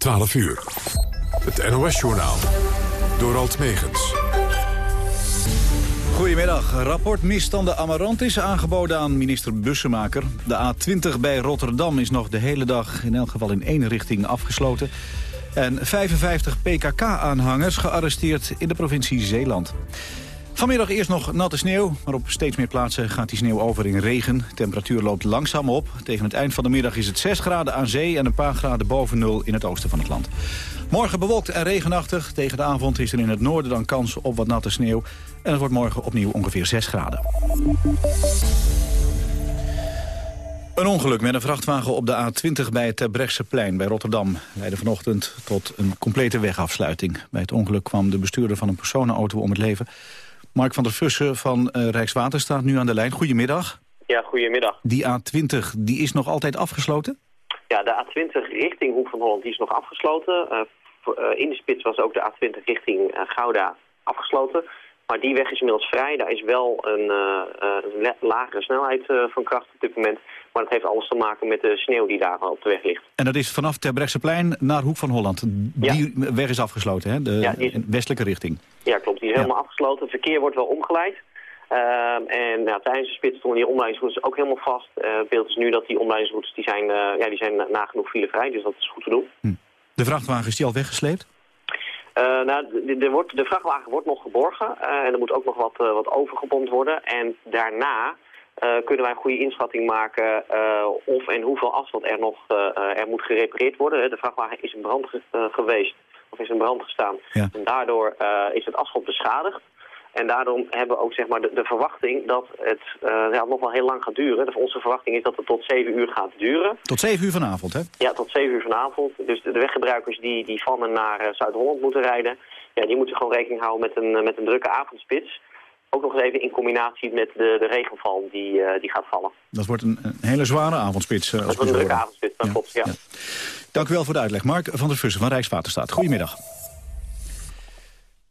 12 uur. Het NOS-journaal. Door Alt Megens. Goedemiddag. Rapport misstanden Amarant is aangeboden aan minister Bussemaker. De A20 bij Rotterdam is nog de hele dag in elk geval in één richting afgesloten. En 55 PKK-aanhangers gearresteerd in de provincie Zeeland. Vanmiddag eerst nog natte sneeuw, maar op steeds meer plaatsen gaat die sneeuw over in regen. De temperatuur loopt langzaam op. Tegen het eind van de middag is het 6 graden aan zee en een paar graden boven nul in het oosten van het land. Morgen bewolkt en regenachtig. Tegen de avond is er in het noorden dan kans op wat natte sneeuw. En het wordt morgen opnieuw ongeveer 6 graden. Een ongeluk met een vrachtwagen op de A20 bij het Terbrechtseplein bij Rotterdam... leidde vanochtend tot een complete wegafsluiting. Bij het ongeluk kwam de bestuurder van een personenauto om het leven. Mark van der Vussen van uh, Rijkswaterstaat nu aan de lijn. Goedemiddag. Ja, goedemiddag. Die A20 die is nog altijd afgesloten? Ja, de A20 richting Hoek van Holland die is nog afgesloten. Uh, in de spits was ook de A20 richting uh, Gouda afgesloten. Maar die weg is inmiddels vrij. Daar is wel een, een lagere snelheid van kracht op dit moment. Maar dat heeft alles te maken met de sneeuw die daar op de weg ligt. En dat is vanaf Terbrechtseplein naar Hoek van Holland. Die weg is afgesloten, hè? De Ja, is- westelijke richting. Ja, klopt. Die is helemaal afgesloten. Het verkeer wordt wel omgeleid. Ehm, en ja, tijdens de spits stonden die omleidingsroutes ook helemaal vast. Eh, het beeld is nu dat die omleidingsroutes die zijn, eh, ja, die zijn nagenoeg filevrij. Dus dat is goed te doen. De vrachtwagen is die al weggesleept? Eh, nou, de, de, wordt, de vrachtwagen wordt nog geborgen en er moet ook nog wat, wat overgepompt worden. En daarna kunnen wij een goede inschatting maken eh, of en hoeveel asfalt er nog eh, eh, er moet gerepareerd worden. De vrachtwagen is in brand ge- eh, geweest of is in brand gestaan. Ja. En daardoor eh, is het asfalt beschadigd. En daarom hebben we ook zeg maar, de, de verwachting dat het eh, ja, nog wel heel lang gaat duren. Dus onze verwachting is dat het tot 7 uur gaat duren. Tot 7 uur vanavond, hè? Ja, tot 7 uur vanavond. Dus de, de weggebruikers die, die van en naar eh, Zuid-Holland moeten rijden... Ja, die moeten gewoon rekening houden met een, eh, met een drukke avondspits. Ook nog eens even in combinatie met de, de regenval die, eh, die gaat vallen. Dat wordt een, een hele zware avondspits. eh, Dat wordt een drukke avondspits, dat Ja, klopt, ja. ja. Dank u wel voor de uitleg. Mark van der Vussen van Rijkswaterstaat. Goedemiddag.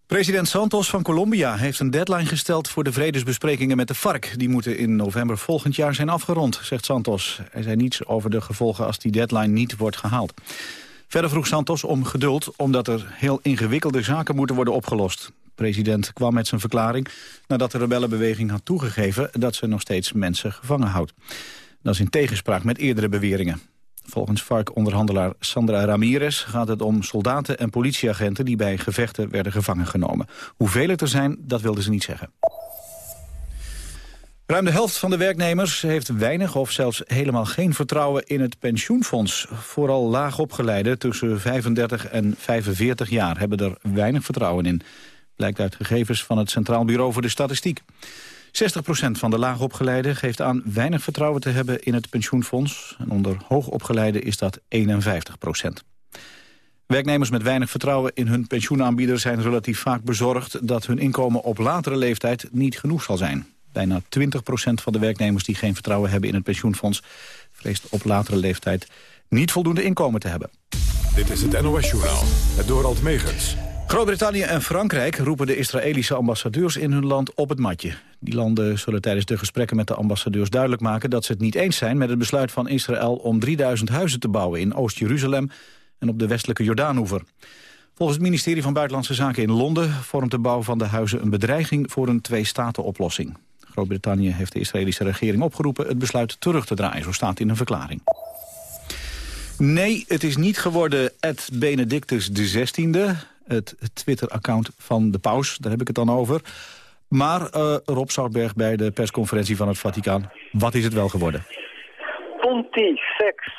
President Santos van Colombia heeft een deadline gesteld voor de vredesbesprekingen met de FARC. Die moeten in november volgend jaar zijn afgerond, zegt Santos. Hij zei niets over de gevolgen als die deadline niet wordt gehaald. Verder vroeg Santos om geduld, omdat er heel ingewikkelde zaken moeten worden opgelost. De president kwam met zijn verklaring nadat de rebellenbeweging had toegegeven dat ze nog steeds mensen gevangen houdt. Dat is in tegenspraak met eerdere beweringen. Volgens FARC-onderhandelaar Sandra Ramirez gaat het om soldaten en politieagenten die bij gevechten werden gevangen genomen. Hoeveel het er zijn, dat wilden ze niet zeggen. Ruim de helft van de werknemers heeft weinig of zelfs helemaal geen vertrouwen in het pensioenfonds. Vooral laagopgeleiden tussen 35 en 45 jaar hebben er weinig vertrouwen in. Blijkt uit gegevens van het Centraal Bureau voor de Statistiek. 60% van de laagopgeleiden geeft aan weinig vertrouwen te hebben in het pensioenfonds. En onder hoogopgeleiden is dat 51% Werknemers met weinig vertrouwen in hun pensioenaanbieder zijn relatief vaak bezorgd dat hun inkomen op latere leeftijd niet genoeg zal zijn. Bijna 20% van de werknemers die geen vertrouwen hebben in het pensioenfonds vreest op latere leeftijd niet voldoende inkomen te hebben. Dit is het NOS-journaal. Het door Alt Megens. Groot-Brittannië en Frankrijk roepen de Israëlische ambassadeurs in hun land op het matje. Die landen zullen tijdens de gesprekken met de ambassadeurs duidelijk maken dat ze het niet eens zijn met het besluit van Israël om 3000 huizen te bouwen in Oost-Jeruzalem en op de westelijke Jordaanoever. Volgens het ministerie van Buitenlandse Zaken in Londen vormt de bouw van de huizen een bedreiging voor een twee-staten-oplossing. Groot-Brittannië heeft de Israëlische regering opgeroepen het besluit terug te draaien, zo staat in een verklaring. Nee, het is niet geworden Ed Benedictus XVI, het Twitter-account van de paus. Daar heb ik het dan over. Maar uh, Rob Zoutberg bij de persconferentie van het Vaticaan. Wat is het wel geworden? Pontifex.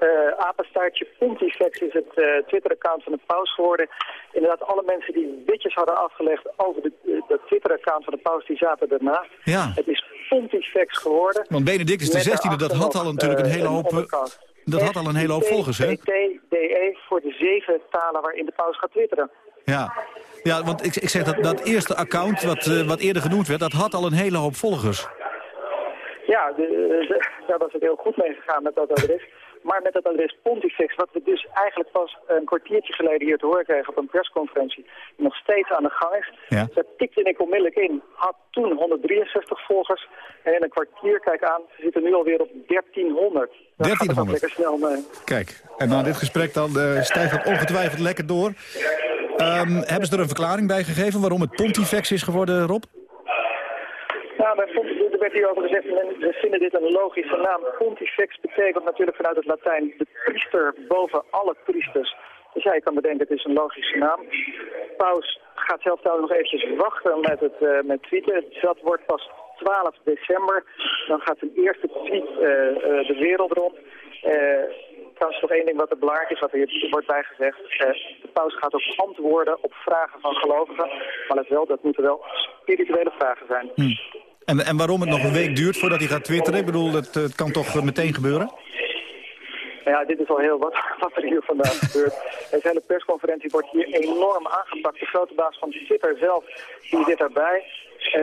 Uh, apenstaartje Pontifex is het uh, Twitter-account van de paus geworden. Inderdaad, alle mensen die bitjes hadden afgelegd over de, Twitter-account van de paus, die zaten ernaast. Ja. Het is Pontifex geworden. Want Benedictus XVI, dat had al natuurlijk een hele hoop... Dat had al een hele hoop volgers, hè? DE voor de zeven talen waarin de paus gaat twitteren. Ja, ja want ik, ik zeg dat dat eerste account wat, uh, wat eerder genoemd werd... dat had al een hele hoop volgers. Ja, de, de, daar was het heel goed mee gegaan met dat adres. Maar met het adres Pontifex, wat we dus eigenlijk pas een kwartiertje geleden hier te horen kregen op een persconferentie, die nog steeds aan de gang is. Ja. Daar tikte ik onmiddellijk in. Had toen 163 volgers en in een kwartier, kijk aan, ze zitten nu alweer op 1300. Dan gaat het ook 1300. lekker snel mee. Kijk, en na dit gesprek dan eh, stijgt dat ongetwijfeld lekker door. Ehm, hebben ze er een verklaring bij gegeven waarom het Pontifex is geworden, Rob? Nou, er gezegd, we vinden dit een logische naam. Pontifex betekent natuurlijk vanuit het Latijn de priester boven alle priesters. Dus ja, je kan bedenken, het is een logische naam. Paus gaat zelf trouwens nog eventjes wachten met het eh, met tweeten. Dat wordt pas 12 december. Dan gaat een eerste tweet eh, eh, de wereld rond. Trouwens nog één ding wat er belangrijk is, wat er hier wordt bijgezegd. De paus gaat ook antwoorden op vragen van gelovigen. Maar let wel, dat moeten wel spirituele vragen zijn. En, en waarom het nog een week duurt voordat hij gaat twitteren? Ik bedoel, het, het kan toch meteen gebeuren? Nou ja, dit is al heel wat, wat er hier vandaag gebeurt. Deze hele persconferentie wordt hier enorm aangepakt. De grote baas van Twitter zelf, die zit daarbij. Eh,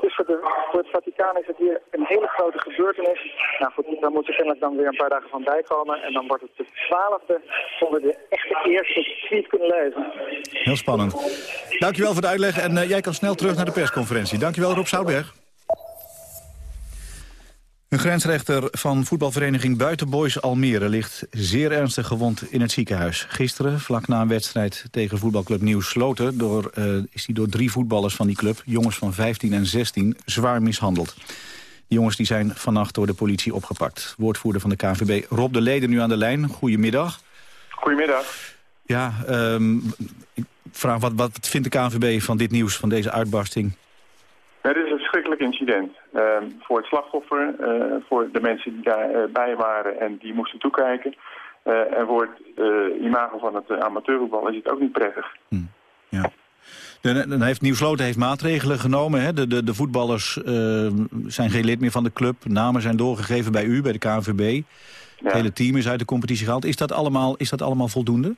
dus voor, de, voor het Vaticaan is het hier een hele grote gebeurtenis. Nou goed, daar moeten kennelijk dan weer een paar dagen van bijkomen. En dan wordt het de twaalfde zonder de echte eerste tweet kunnen lezen. Heel spannend. Dankjewel voor de uitleg en eh, jij kan snel terug naar de persconferentie. Dankjewel Rob Zoutberg. Een grensrechter van voetbalvereniging Buitenboys Almere ligt zeer ernstig gewond in het ziekenhuis. Gisteren, vlak na een wedstrijd tegen voetbalclub Nieuw Sloten, door, eh, is hij door drie voetballers van die club, jongens van 15 en 16, zwaar mishandeld. Die jongens die zijn vannacht door de politie opgepakt. Woordvoerder van de KNVB Rob de Leden nu aan de lijn. Goedemiddag. Goedemiddag. Ja, ehm, ik vraag wat, wat vindt de KNVB van dit nieuws, van deze uitbarsting? Het is een verschrikkelijk incident. Ehm, voor het slachtoffer, eh, voor de mensen die daarbij bij waren en die moesten toekijken. Eh, en voor het eh, imago van het amateurvoetbal is het ook niet prettig. Ja. Dan heeft Nieuwsloten heeft maatregelen genomen. Hè? De, de, de voetballers eh, zijn geen lid meer van de club. Namen zijn doorgegeven bij u, bij de KNVB. Ja. Het hele team is uit de competitie gehaald. Is dat allemaal, is dat allemaal voldoende?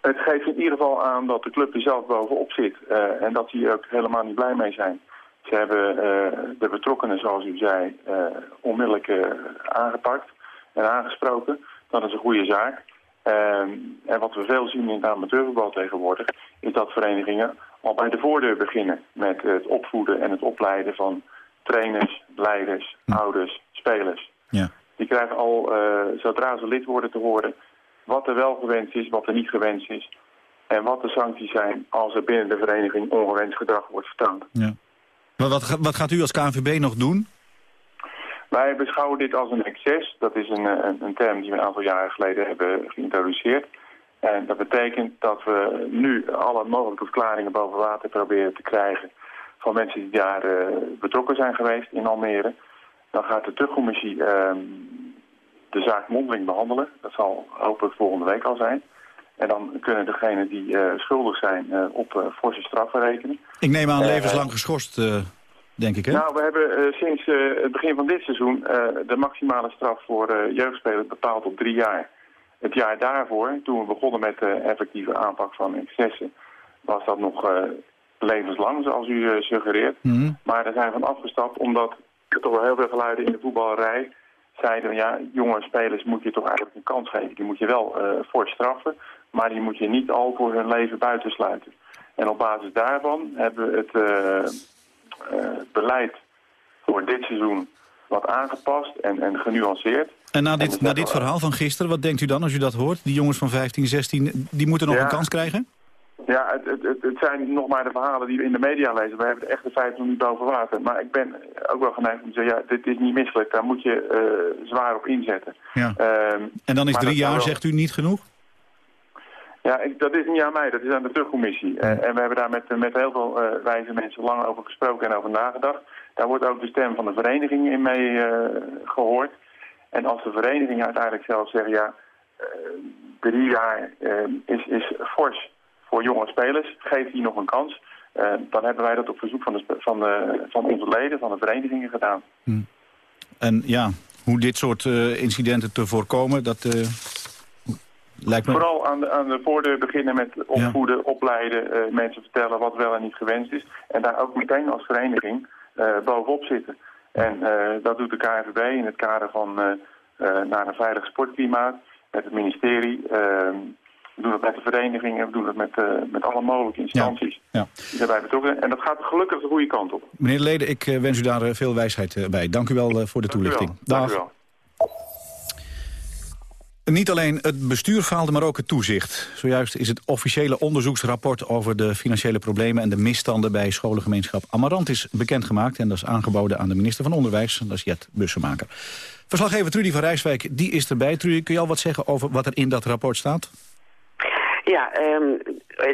Het geeft in ieder geval aan dat de club er zelf bovenop zit. eh, en dat die er ook helemaal niet blij mee zijn. Ze hebben eh, de betrokkenen, zoals u zei, eh, onmiddellijk eh, aangepakt en aangesproken. Dat is een goede zaak. Ehm, en wat we veel zien in het amateurvoetbal tegenwoordig... is dat verenigingen al bij de voordeur beginnen... met het opvoeden en het opleiden van trainers, leiders, ouders, spelers. Ja. Die krijgen al, zodra ze lid worden te horen... wat er wel gewenst is, wat er niet gewenst is... en wat de sancties zijn als er binnen de vereniging ongewenst gedrag wordt vertoond. ja. Maar wat, wat gaat u als KNVB nog doen? Wij beschouwen dit als een excess. Dat is een, eh, een, een term die we een aantal jaren geleden hebben geïntroduceerd. En dat betekent dat we nu alle mogelijke verklaringen boven water proberen te krijgen... van mensen die daar eh, betrokken zijn geweest in Almere. Dan gaat de terugcommissie ehm, de zaak mondeling behandelen. Dat zal hopelijk volgende week al zijn. En dan kunnen degenen die eh, schuldig zijn eh, op eh, forse straffen rekenen. Ik neem aan levenslang geschorst, denk ik, hè? Nou, we hebben sinds het begin van dit seizoen de maximale straf voor jeugdspelers bepaald op drie jaar. Het jaar daarvoor, toen we begonnen met de effectieve aanpak van excessen, was dat nog levenslang, zoals u suggereert. Mhm. Maar daar zijn we van afgestapt omdat er toch wel heel veel geluiden in de voetballerij zeiden, ja, jonge spelers moet je toch eigenlijk een kans geven. Die moet je wel voor straffen, maar die moet je niet al voor hun leven buitensluiten. En op basis daarvan hebben we het eh, eh, beleid voor dit seizoen wat aangepast en, en genuanceerd. En na dit, het na dit al- verhaal van gisteren, wat denkt u dan als u dat hoort? Die jongens van 15, 16, die moeten nog Ja. een kans krijgen? Ja, het, het, het, het zijn nog maar de verhalen die we in de media lezen. We hebben de echte feiten nog niet boven water. Maar ik ben ook wel geneigd om te zeggen, ja, dit is niet misselijk. Daar moet je eh, zwaar op inzetten. Ja. Ehm, En dan is drie jaar, wel- zegt u, niet genoeg? Ja, ik, dat is niet aan mij, dat is aan de terugcommissie. En, en we hebben daar met, met heel veel eh, wijze mensen lang over gesproken en over nagedacht. Daar wordt ook de stem van de vereniging in mee eh, gehoord. En als de vereniging uiteindelijk zelf zegt, ja, eh, drie jaar is, is fors voor jonge spelers, geeft die nog een kans. Dan hebben wij dat op verzoek van, de, van, de, van onze leden, van de verenigingen gedaan. En ja, hoe dit soort incidenten te voorkomen, dat lijkt me... Vooral aan de, aan de voordeur beginnen met opvoeden, opleiden, eh, mensen vertellen wat wel en niet gewenst is. En daar ook meteen als vereniging eh, bovenop zitten. En eh, dat doet de KNVB in het kader van naar een veilig sportklimaat met het ministerie. Ehm, we doen het met de verenigingen, we doen het met, met alle mogelijke instanties ja, die daarbij betrokken En dat gaat gelukkig de goede kant op. Meneer Leden, ik wens u daar veel wijsheid bij. Dank u wel voor de toelichting. Dag. Niet alleen het bestuur faalde, maar ook het toezicht. Zojuist is het officiële onderzoeksrapport over de financiële problemen... en de misstanden bij scholengemeenschap Amarantis bekendgemaakt. En dat is aangeboden aan de minister van Onderwijs, dat is Jet Bussemaker. Verslaggever Trudy van Rijswijk, die is erbij. Trudy, kun je al wat zeggen over wat er in dat rapport staat? Ja, um,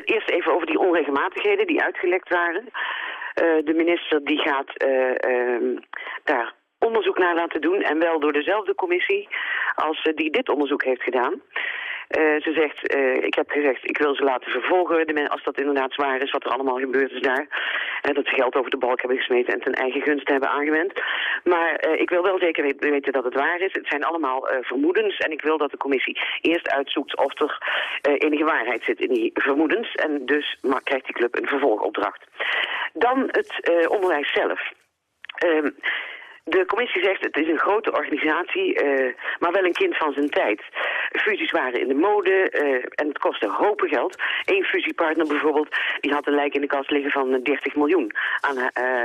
eerst even over die onregelmatigheden die uitgelekt waren. Uh, de minister die gaat uh, daar onderzoek naar laten doen. En wel door dezelfde commissie als uh, die dit onderzoek heeft gedaan. Uh, ze zegt, uh, ik heb gezegd, ik wil ze laten vervolgen, als dat inderdaad zwaar is, wat er allemaal gebeurd is daar. Dat ze geld over de balk hebben gesmeten en ten eigen gunst hebben aangewend. Maar ik wil wel zeker weten, dat het waar is. Het zijn allemaal vermoedens en ik wil dat de commissie eerst uitzoekt of er enige waarheid zit in die vermoedens. En dus maar, krijgt die club een vervolgopdracht. Dan het onderwijs zelf. De commissie zegt het is een grote organisatie, uh, maar wel een kind van zijn tijd. Fusies waren in de mode uh, en het kostte hopen geld. Eén fusiepartner bijvoorbeeld, die had een lijk in de kast liggen van 30 miljoen aan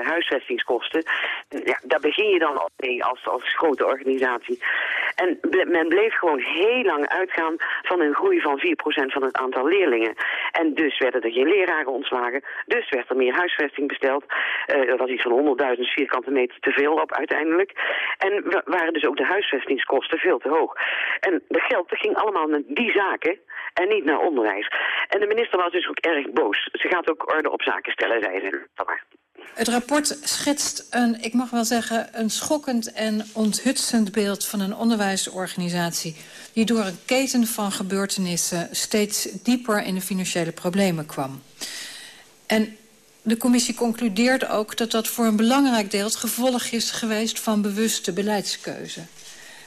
huisvestingskosten. Ja, daar begin je dan mee als, als grote organisatie. En men bleef gewoon heel lang uitgaan van een groei van 4% van het aantal leerlingen. En dus werden er geen leraren ontslagen, dus werd er meer huisvesting besteld. er was iets van 100.000 vierkante meter te veel op uit uiteindelijk. En waren dus ook de huisvestingskosten veel te hoog. En de geld dat ging allemaal naar die zaken en niet naar onderwijs. En de minister was dus ook erg boos. Ze gaat ook orde op zaken stellen, zei ze. Het rapport schetst een, ik mag wel zeggen, een schokkend en onthutsend beeld van een onderwijsorganisatie die door een keten van gebeurtenissen steeds dieper in de financiële problemen kwam. En de commissie concludeert ook dat dat voor een belangrijk deel... het gevolg is geweest van bewuste beleidskeuze.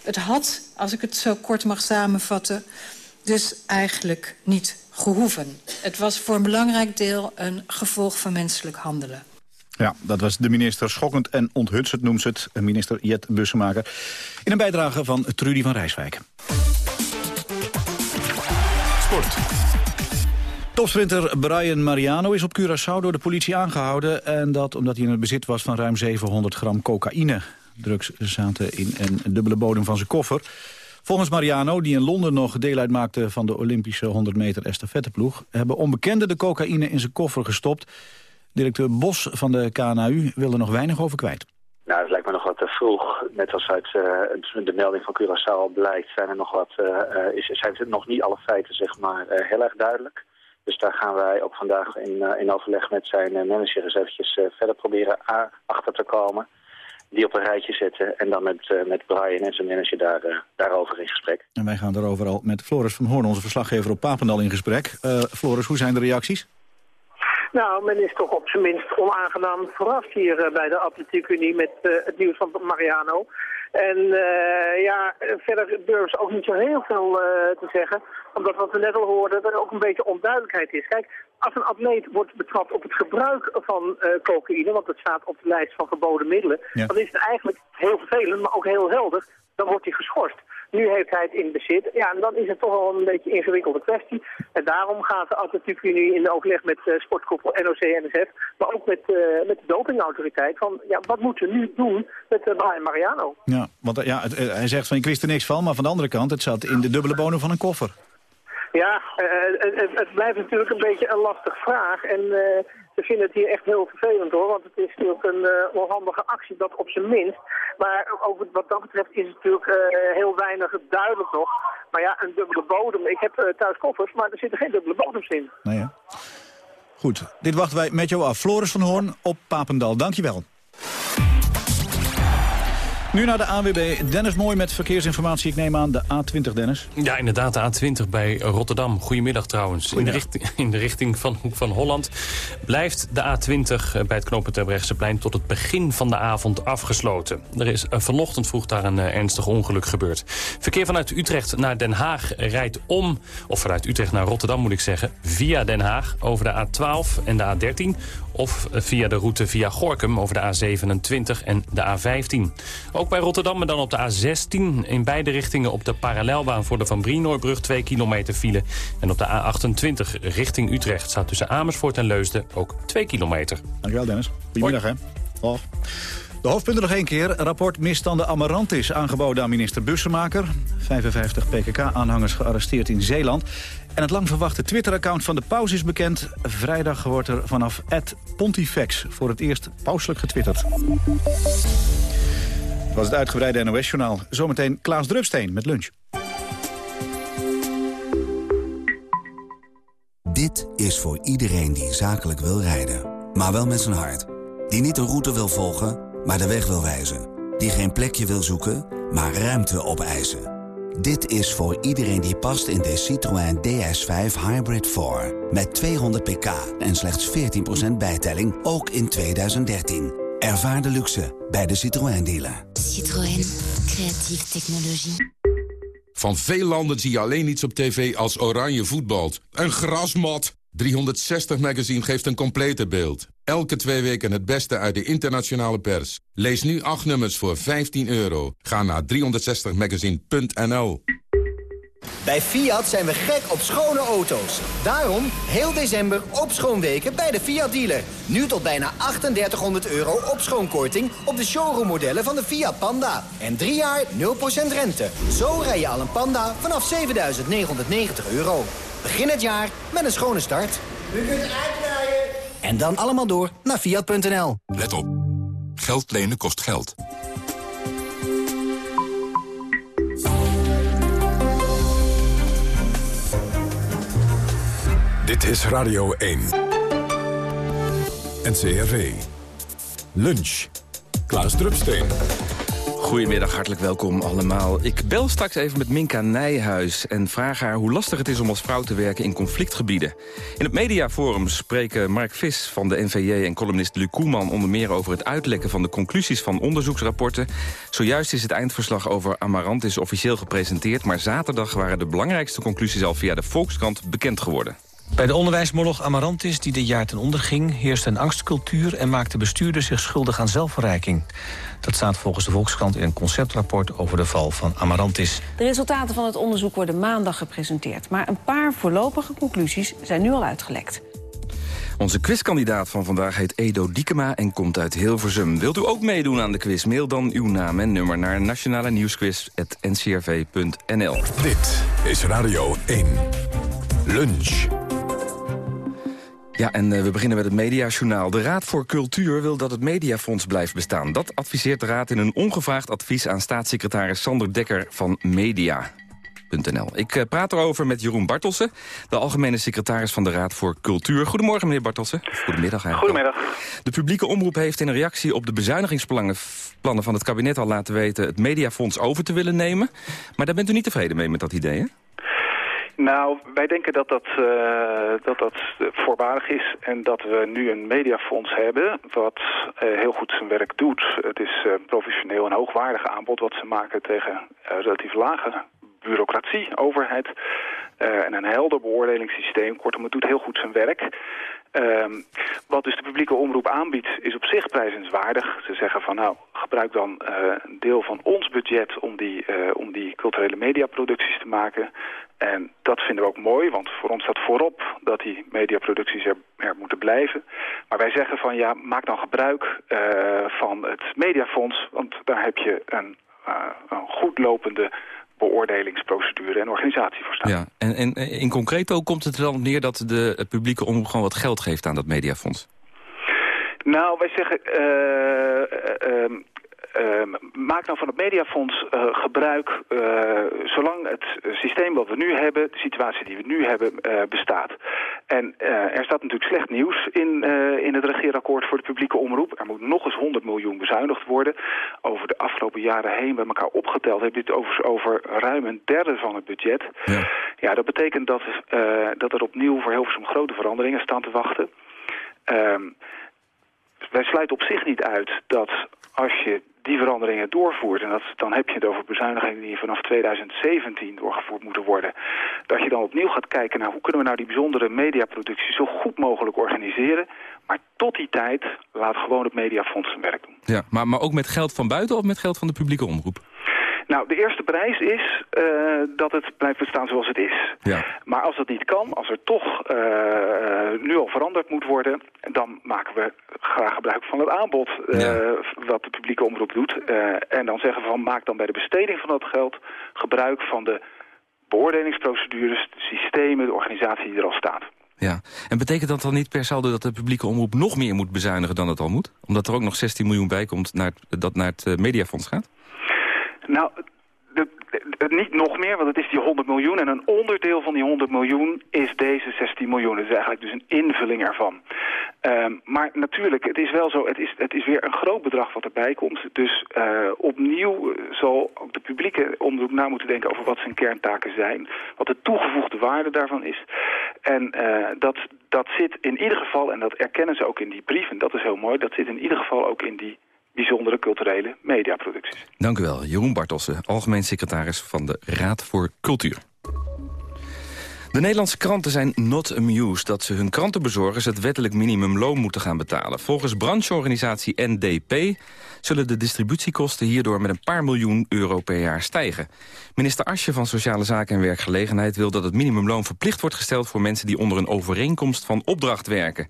Het had, als ik het zo kort mag samenvatten... dus eigenlijk niet gehoeven. Het was voor een belangrijk deel een gevolg van menselijk handelen. Ja, dat was de minister schokkend en onthutsend noemt ze het. Minister Jet Bussemaker. In een bijdrage van Trudy van Rijswijk. Sport. Topsprinter Brian Mariano is op Curaçao door de politie aangehouden. En dat omdat hij in het bezit was van ruim 700 gram cocaïne. Drugs zaten in een dubbele bodem van zijn koffer. Volgens Mariano, die in Londen nog deel uitmaakte van de Olympische 100 meter estafetteploeg... hebben onbekenden de cocaïne in zijn koffer gestopt. Directeur Bos van de KNAU wil er nog weinig over kwijt. Nou, dat lijkt me nog wat te vroeg. Net als uit uh, de melding van Curaçao blijkt, zijn er nog wat, uh, is, zijn nog niet alle feiten zeg maar, heel erg duidelijk. Dus daar gaan wij ook vandaag in, uh, in overleg met zijn eh, manager eventjes uh, verder proberen achter te komen. Die op een rijtje zetten en dan met, met Brian en zijn manager daar, daarover in gesprek. En wij gaan daarover al met Floris van Hoorn, onze verslaggever op Papendal, in gesprek. Floris, hoe zijn de reacties? Nou, men is toch op zijn minst onaangenaam verrast hier bij de Atletiek Unie met het nieuws van Mariano. En uh, ja, verder durven ze ook niet zo heel veel uh, te zeggen. Omdat wat we net al hoorden, er ook een beetje onduidelijkheid is. Kijk, als een atleet wordt betrapt op het gebruik van uh, cocaïne, want het staat op de lijst van verboden middelen, dan is het eigenlijk heel vervelend, maar ook heel helder, dan wordt hij geschorst. Nu heeft hij het in bezit. Ja, en dan is het toch wel een beetje een ingewikkelde kwestie. En daarom gaat de Atletiek Unie in overleg met uh, sportkoepel NOC-NSF, maar ook met, uh, met de dopingautoriteit, van ja, wat moeten we nu doen met uh, Brian Mariano? Ja, want ja, het, hij zegt van ik wist er niks van, maar van de andere kant, het zat in de dubbele bonen van een koffer. Ja, het, het, blijft natuurlijk een beetje een lastige vraag. En ze vinden het hier echt heel vervelend hoor, want het is natuurlijk een uh, onhandige actie, dat op zijn minst. Maar ook wat dat betreft is het natuurlijk uh, heel weinig duidelijk nog. Maar ja, een dubbele bodem. Ik heb uh, thuis koffers, maar er zitten geen dubbele bodems in. Nou ja. Goed, dit wachten wij met jou af. Floris van Hoorn op Papendal, dankjewel. Nu naar de ANWB. Dennis Mooi met verkeersinformatie. Ik neem aan de A20, Dennis. Ja, inderdaad, de A20 bij Rotterdam. Goedemiddag trouwens. In de, richting, in de richting van Hoek van Holland blijft de A20 bij het knooppunt plein tot het begin van de avond afgesloten. Er is eh, vanochtend vroeg daar een uh, ernstig ongeluk gebeurd. Verkeer vanuit Utrecht naar Den Haag rijdt om, of vanuit Utrecht naar Rotterdam moet ik zeggen, via Den Haag over de A12 en de A13 Of via de route via Gorkum over de A27 en de A15. Ook bij Rotterdam, maar dan op de A16. In beide richtingen op de parallelbaan voor de Van Brienoordbrug 2 kilometer file. En op de A28 richting Utrecht staat tussen Amersfoort en Leusden ook 2 kilometer. Dankjewel Dennis. Goedemiddag hè. Oh. De hoofdpunten nog één keer. Rapport misstanden Amarantis aangeboden aan minister Bussemaker. 55 PKK-aanhangers gearresteerd in Zeeland. En het lang verwachte Twitter-account van de paus is bekend. Vrijdag wordt er vanaf Pontifex voor het eerst pauselijk getwitterd. Dat was het uitgebreide NOS-journaal. Zometeen Klaas Drupsteen met lunch. Dit is voor iedereen die zakelijk wil rijden. Maar wel met zijn hart. Die niet een route wil volgen, maar de weg wil wijzen. Die geen plekje wil zoeken, maar ruimte opeisen. Dit is voor iedereen die past in de Citroën DS5 Hybrid 4. Met 200 pk en slechts 14% bijtelling, ook in 2013. Ervaar de luxe bij de Citroën dealer. Citroën, creatieve technologie. Van veel landen zie je alleen iets op tv als oranje voetbalt. Een grasmat! 360 Magazine geeft een complete beeld. Elke twee weken het beste uit de internationale pers. Lees nu acht nummers voor 15 euro. Ga naar 360magazine.nl Bij Fiat zijn we gek op schone auto's. Daarom heel december op schoonweken bij de Fiat dealer. Nu tot bijna 3800 euro op schoonkorting op de showroommodellen van de Fiat Panda. En drie jaar 0% rente. Zo rij je al een Panda vanaf 7990 euro. Begin het jaar met een schone start. U kunt uitrijden. En dan allemaal door naar Fiat.nl. Let op. Geld lenen kost geld. Dit is Radio 1. NCRV. Lunch. Klaas Drupsteen. Goedemiddag, hartelijk welkom allemaal. Ik bel straks even met Minka Nijhuis en vraag haar hoe lastig het is om als vrouw te werken in conflictgebieden. In het mediaforum spreken Mark Vis van de NVJ en columnist Luc Koeman onder meer over het uitlekken van de conclusies van onderzoeksrapporten. Zojuist is het eindverslag over Amarantis officieel gepresenteerd, maar zaterdag waren de belangrijkste conclusies al via de Volkskrant bekend geworden. Bij de onderwijsmoloch Amarantis, die dit jaar ten onder ging... heerste een angstcultuur en maakte bestuurders zich schuldig aan zelfverrijking. Dat staat volgens de Volkskrant in een conceptrapport over de val van Amarantis. De resultaten van het onderzoek worden maandag gepresenteerd. Maar een paar voorlopige conclusies zijn nu al uitgelekt. Onze quizkandidaat van vandaag heet Edo Diekema en komt uit Hilversum. Wilt u ook meedoen aan de quiz? Mail dan uw naam en nummer naar nationale nieuwsquiz.ncrv.nl. Dit is Radio 1. Lunch. Ja, en uh, we beginnen met het Mediajournaal. De Raad voor Cultuur wil dat het Mediafonds blijft bestaan. Dat adviseert de Raad in een ongevraagd advies aan staatssecretaris Sander Dekker van Media. Ik uh, praat erover met Jeroen Bartelsen, de algemene secretaris van de Raad voor Cultuur. Goedemorgen, meneer Bartelsen. Goedemiddag eigenlijk. Goedemiddag. De publieke omroep heeft in een reactie op de bezuinigingsplannen van het kabinet al laten weten het Mediafonds over te willen nemen. Maar daar bent u niet tevreden mee met dat idee, hè? Nou, wij denken dat dat, uh, dat dat voorbarig is en dat we nu een mediafonds hebben wat uh, heel goed zijn werk doet. Het is uh, professioneel en hoogwaardig aanbod wat ze maken tegen relatief lage bureaucratie, overheid en een helder beoordelingssysteem. Kortom, het doet heel goed zijn werk. Um, wat dus de publieke omroep aanbiedt is op zich prijzenswaardig. Ze zeggen van nou, gebruik dan een deel van ons budget om die, uh, om die culturele mediaproducties te maken. En dat vinden we ook mooi, want voor ons staat voorop dat die mediaproducties er, er moeten blijven. Maar wij zeggen van ja, maak dan gebruik uh, van het mediafonds, want daar heb je een, een goed lopende beoordelingsprocedure en organisatie voor staan. Ja, en, en in concreto komt het er dan neer dat de publieke omroep gewoon wat geld geeft aan dat mediafonds? Nou, wij zeggen, uh, uh, uh, maak nou van het mediafonds uh, gebruik uh, zolang het systeem wat we nu hebben, de situatie die we nu hebben, bestaat. En er staat natuurlijk slecht nieuws in, in het regeerakkoord voor de publieke omroep. Er moet nog eens 100 miljoen bezuinigd worden. Over de afgelopen jaren heen bij elkaar opgeteld heb je dit over, over ruim een derde van het budget. Ja, ja dat betekent dat, dat er opnieuw voor Hilversum grote veranderingen staan te wachten. Ehm, wij sluiten op zich niet uit dat als je die veranderingen doorvoert... en dat, dan heb je het over bezuinigingen die vanaf 2017 doorgevoerd moeten worden... dat je dan opnieuw gaat kijken naar hoe kunnen we nou die bijzondere mediaproductie... zo goed mogelijk organiseren. Maar tot die tijd laat gewoon het Mediafonds zijn werk doen. Ja, maar, maar ook met geld van buiten of met geld van de publieke omroep? Nou, de eerste prijs is uh, dat het blijft bestaan zoals het is. Ja. Maar als dat niet kan, als er toch uh, nu al veranderd moet worden... dan maken we graag gebruik van het aanbod uh, ja. wat de publieke omroep doet. en dan zeggen we van maak dan bij de besteding van dat geld gebruik van de beoordelingsprocedures, de systemen, de organisatie die er al staat. Ja, en betekent dat dan niet per saldo dat de publieke omroep nog meer moet bezuinigen dan het al moet? Omdat er ook nog 16 miljoen bij komt naar het, dat naar het mediafonds gaat? Nou, de, niet nog meer, want het is die 100 miljoen. En een onderdeel van die 100 miljoen is deze 16 miljoen. Het is eigenlijk dus een invulling ervan. Um, maar natuurlijk, het is wel zo, het is, het is weer een groot bedrag wat erbij komt. Dus uh, opnieuw zal ook de publieke omroep na moeten denken over wat zijn kerntaken zijn. Wat de toegevoegde waarde daarvan is. En uh, dat, dat zit in ieder geval, en dat erkennen ze ook in die brief, en dat is heel mooi, dat zit in ieder geval ook in die bijzondere culturele mediaproducties. Dank u wel, Jeroen Bartossen, algemeen secretaris van de Raad voor Cultuur. De Nederlandse kranten zijn not amused dat ze hun krantenbezorgers het wettelijk minimumloon moeten gaan betalen. Volgens brancheorganisatie NDP zullen de distributiekosten hierdoor met een paar miljoen euro per jaar stijgen. Minister Asje van Sociale Zaken en Werkgelegenheid wil dat het minimumloon verplicht wordt gesteld voor mensen die onder een overeenkomst van opdracht werken.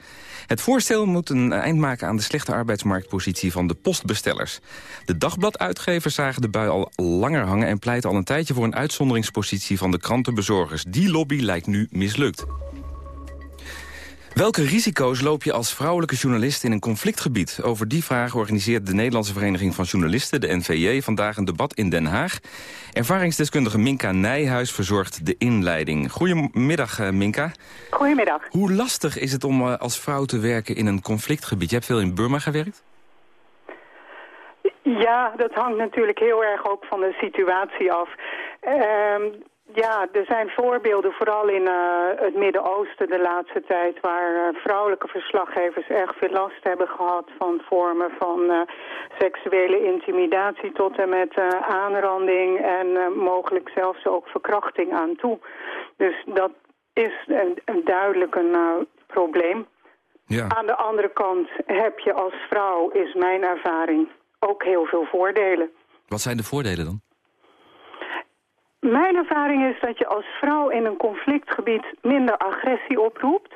Het voorstel moet een eind maken aan de slechte arbeidsmarktpositie van de postbestellers. De dagbladuitgevers zagen de bui al langer hangen en pleiten al een tijdje voor een uitzonderingspositie van de krantenbezorgers. Die lobby lijkt nu mislukt. Welke risico's loop je als vrouwelijke journalist in een conflictgebied? Over die vraag organiseert de Nederlandse Vereniging van Journalisten, de NVJ, vandaag een debat in Den Haag. Ervaringsdeskundige Minka Nijhuis verzorgt de inleiding. Goedemiddag, uh, Minka. Goedemiddag. Hoe lastig is het om uh, als vrouw te werken in een conflictgebied? Je hebt veel in Burma gewerkt? Ja, dat hangt natuurlijk heel erg ook van de situatie af. Uh, ja, er zijn voorbeelden, vooral in uh, het Midden-Oosten de laatste tijd... waar uh, vrouwelijke verslaggevers erg veel last hebben gehad... van vormen van uh, seksuele intimidatie tot en met aanranding... en mogelijk zelfs ook verkrachting aan toe. Dus dat is een, een duidelijk een probleem. Ja. Aan de andere kant heb je als vrouw, is mijn ervaring, ook heel veel voordelen. Wat zijn de voordelen dan? Mijn ervaring is dat je als vrouw in een conflictgebied minder agressie oproept.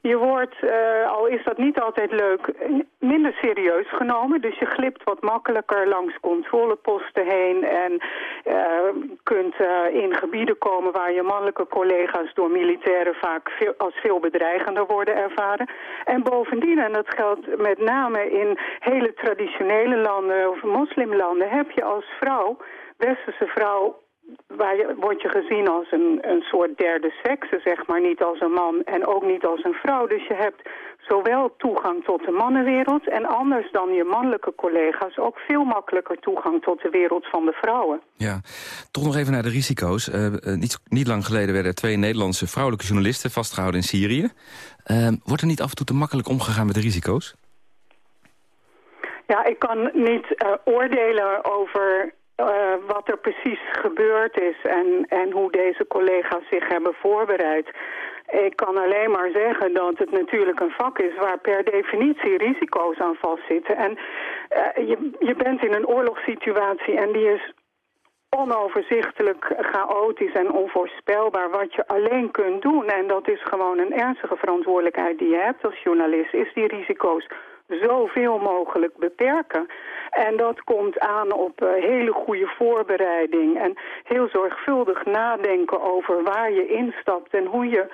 Je wordt, uh, al is dat niet altijd leuk, minder serieus genomen. Dus je glipt wat makkelijker langs controleposten heen... en uh, kunt uh, in gebieden komen waar je mannelijke collega's... door militairen vaak veel, als veel bedreigender worden ervaren. En bovendien, en dat geldt met name in hele traditionele landen... of moslimlanden, heb je als vrouw, westerse vrouw waar je, word je gezien als een, een soort derde sekse, zeg maar. Niet als een man en ook niet als een vrouw. Dus je hebt zowel toegang tot de mannenwereld... en anders dan je mannelijke collega's ook veel makkelijker toegang tot de wereld van de vrouwen. Ja, toch nog even naar de risico's. Uh, niet, niet lang geleden werden twee Nederlandse vrouwelijke journalisten vastgehouden in Syrië. Uh, wordt er niet af en toe te makkelijk omgegaan met de risico's? Ja, ik kan niet uh, oordelen over uh, wat er precies gebeurd is en, en hoe deze collega's zich hebben voorbereid. Ik kan alleen maar zeggen dat het natuurlijk een vak is waar per definitie risico's aan vastzitten. En uh, je, je bent in een oorlogssituatie en die is onoverzichtelijk, chaotisch en onvoorspelbaar wat je alleen kunt doen. En dat is gewoon een ernstige verantwoordelijkheid die je hebt als journalist, is die risico's zoveel mogelijk beperken. En dat komt aan op uh, hele goede voorbereiding en heel zorgvuldig nadenken over waar je instapt en hoe je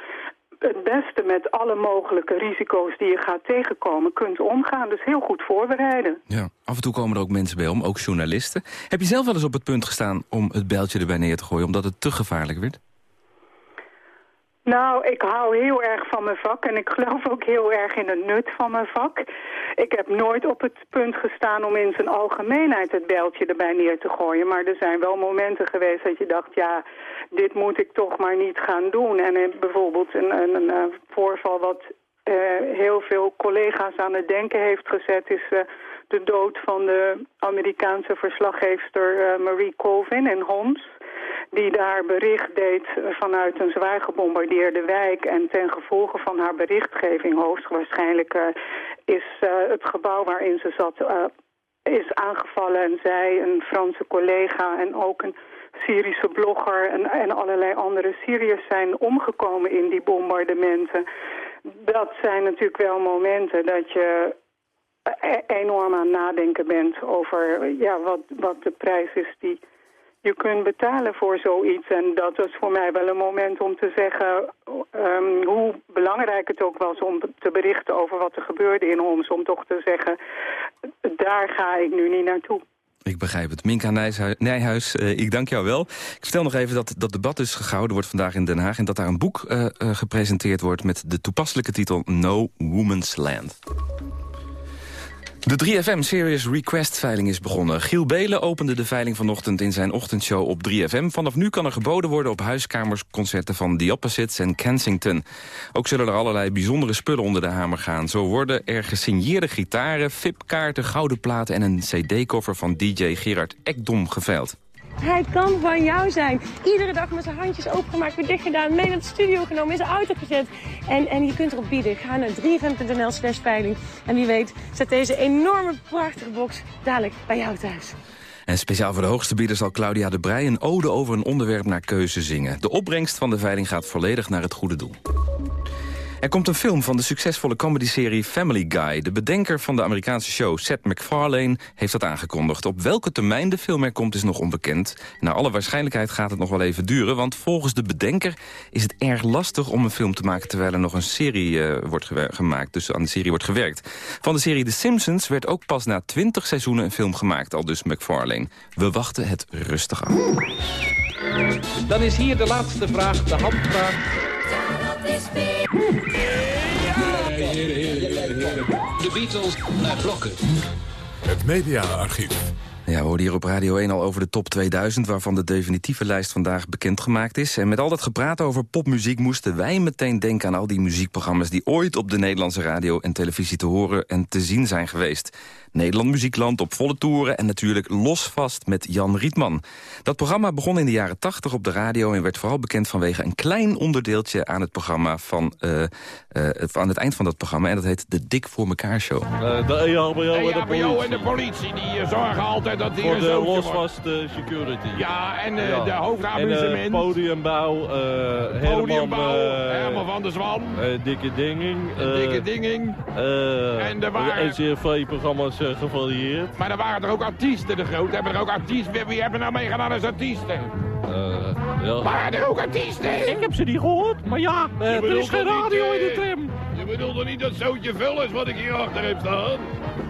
het beste met alle mogelijke risico's die je gaat tegenkomen kunt omgaan. Dus heel goed voorbereiden. Ja, af en toe komen er ook mensen bij om, ook journalisten. Heb je zelf wel eens op het punt gestaan om het bijltje erbij neer te gooien... omdat het te gevaarlijk werd? Nou, ik hou heel erg van mijn vak en ik geloof ook heel erg in het nut van mijn vak. Ik heb nooit op het punt gestaan om in zijn algemeenheid het beltje erbij neer te gooien. Maar er zijn wel momenten geweest dat je dacht, ja, dit moet ik toch maar niet gaan doen. En eh, bijvoorbeeld een, een, een, voorval wat uh, heel veel collega's aan het denken heeft gezet... is de dood van de Amerikaanse verslaggeefster Marie Colvin in Homs die daar bericht deed vanuit een zwaar gebombardeerde wijk. En ten gevolge van haar berichtgeving hoogstwaarschijnlijk uh, is uh, het gebouw waarin ze zat uh, is aangevallen. En zij, een Franse collega en ook een Syrische blogger en, en allerlei andere Syriërs zijn omgekomen in die bombardementen. Dat zijn natuurlijk wel momenten dat je enorm aan nadenken bent over ja, wat, wat de prijs is die je kunt betalen voor zoiets. En dat was voor mij wel een moment om te zeggen um, hoe belangrijk het ook was om te berichten over wat er gebeurde in Homs. Om toch te zeggen, daar ga ik nu niet naartoe. Ik begrijp het. Minka Nijhuis, uh, ik dank jou wel. Ik vertel nog even dat dat debat dus gehouden wordt vandaag in Den Haag... en dat daar een boek uh, uh, gepresenteerd wordt met de toepasselijke titel No Woman's Land. De 3FM Serious Request veiling is begonnen. Giel Belen opende de veiling vanochtend in zijn ochtendshow op 3FM. Vanaf nu kan er geboden worden op huiskamersconcerten van The Opposites en Kensington. Ook zullen er allerlei bijzondere spullen onder de hamer gaan. Zo worden er gesigneerde gitaren, VIP-kaarten, gouden platen... en een cd-koffer van DJ Gerard Ekdom geveild. Hij kan van jou zijn. Iedere dag met zijn handjes opengemaakt, weer dicht gedaan, mee naar de studio genomen, in zijn auto gezet. En, en je kunt erop bieden. Ga naar 3fm.nl slash veiling. En wie weet zet deze enorme prachtige box dadelijk bij jou thuis. En speciaal voor de hoogste bieder zal Claudia de Brij een ode over een onderwerp naar keuze zingen. De opbrengst van de veiling gaat volledig naar het goede doel. Er komt een film van de succesvolle comedyserie Family Guy. De bedenker van de Amerikaanse show, Seth MacFarlane, heeft dat aangekondigd. Op welke termijn de film er komt is nog onbekend. Naar alle waarschijnlijkheid gaat het nog wel even duren... want volgens de bedenker is het erg lastig om een film te maken... terwijl er nog een serie uh, wordt gemaakt, dus aan de serie wordt gewerkt. Van de serie The Simpsons werd ook pas na 20 seizoenen een film gemaakt... al dus MacFarlane. We wachten het rustig af. Dan is hier de laatste vraag, de handvraag... De Beatles naar blokken. Het mediaarchief. Ja, we hoorden hier op Radio 1 al over de top 2000... waarvan de definitieve lijst vandaag bekendgemaakt is. En met al dat gepraat over popmuziek moesten wij meteen denken... aan al die muziekprogramma's die ooit op de Nederlandse radio en televisie te horen en te zien zijn geweest. Nederland Muziekland op volle toeren en natuurlijk Losvast met Jan Rietman. Dat programma begon in de jaren 80 op de radio... en werd vooral bekend vanwege een klein onderdeeltje aan het programma... Van, uh, uh, aan het eind van dat programma. En dat heet de Dik voor mekaar Show. Uh, de EHBO, en de politie. en de politie die zorgen altijd dat die Voor de Losvast security. Ja, en ja. de hoofdamusement. En podiumbouw, Herman, podiumbouw, Herman van der Zwan. dikke Dinging. dikke Dinging. en de gevarieerd. Maar er waren er ook artiesten, de grote. Hebben er ook artiesten? Wie, wie hebben nou meegedaan als artiesten? Uh, ja. Waren er ook artiesten? Ik heb ze niet gehoord, maar ja, uh, er is geen radio niet, in de tram. Je bedoelt toch niet dat zootje vuil is wat ik hier achter heb staan?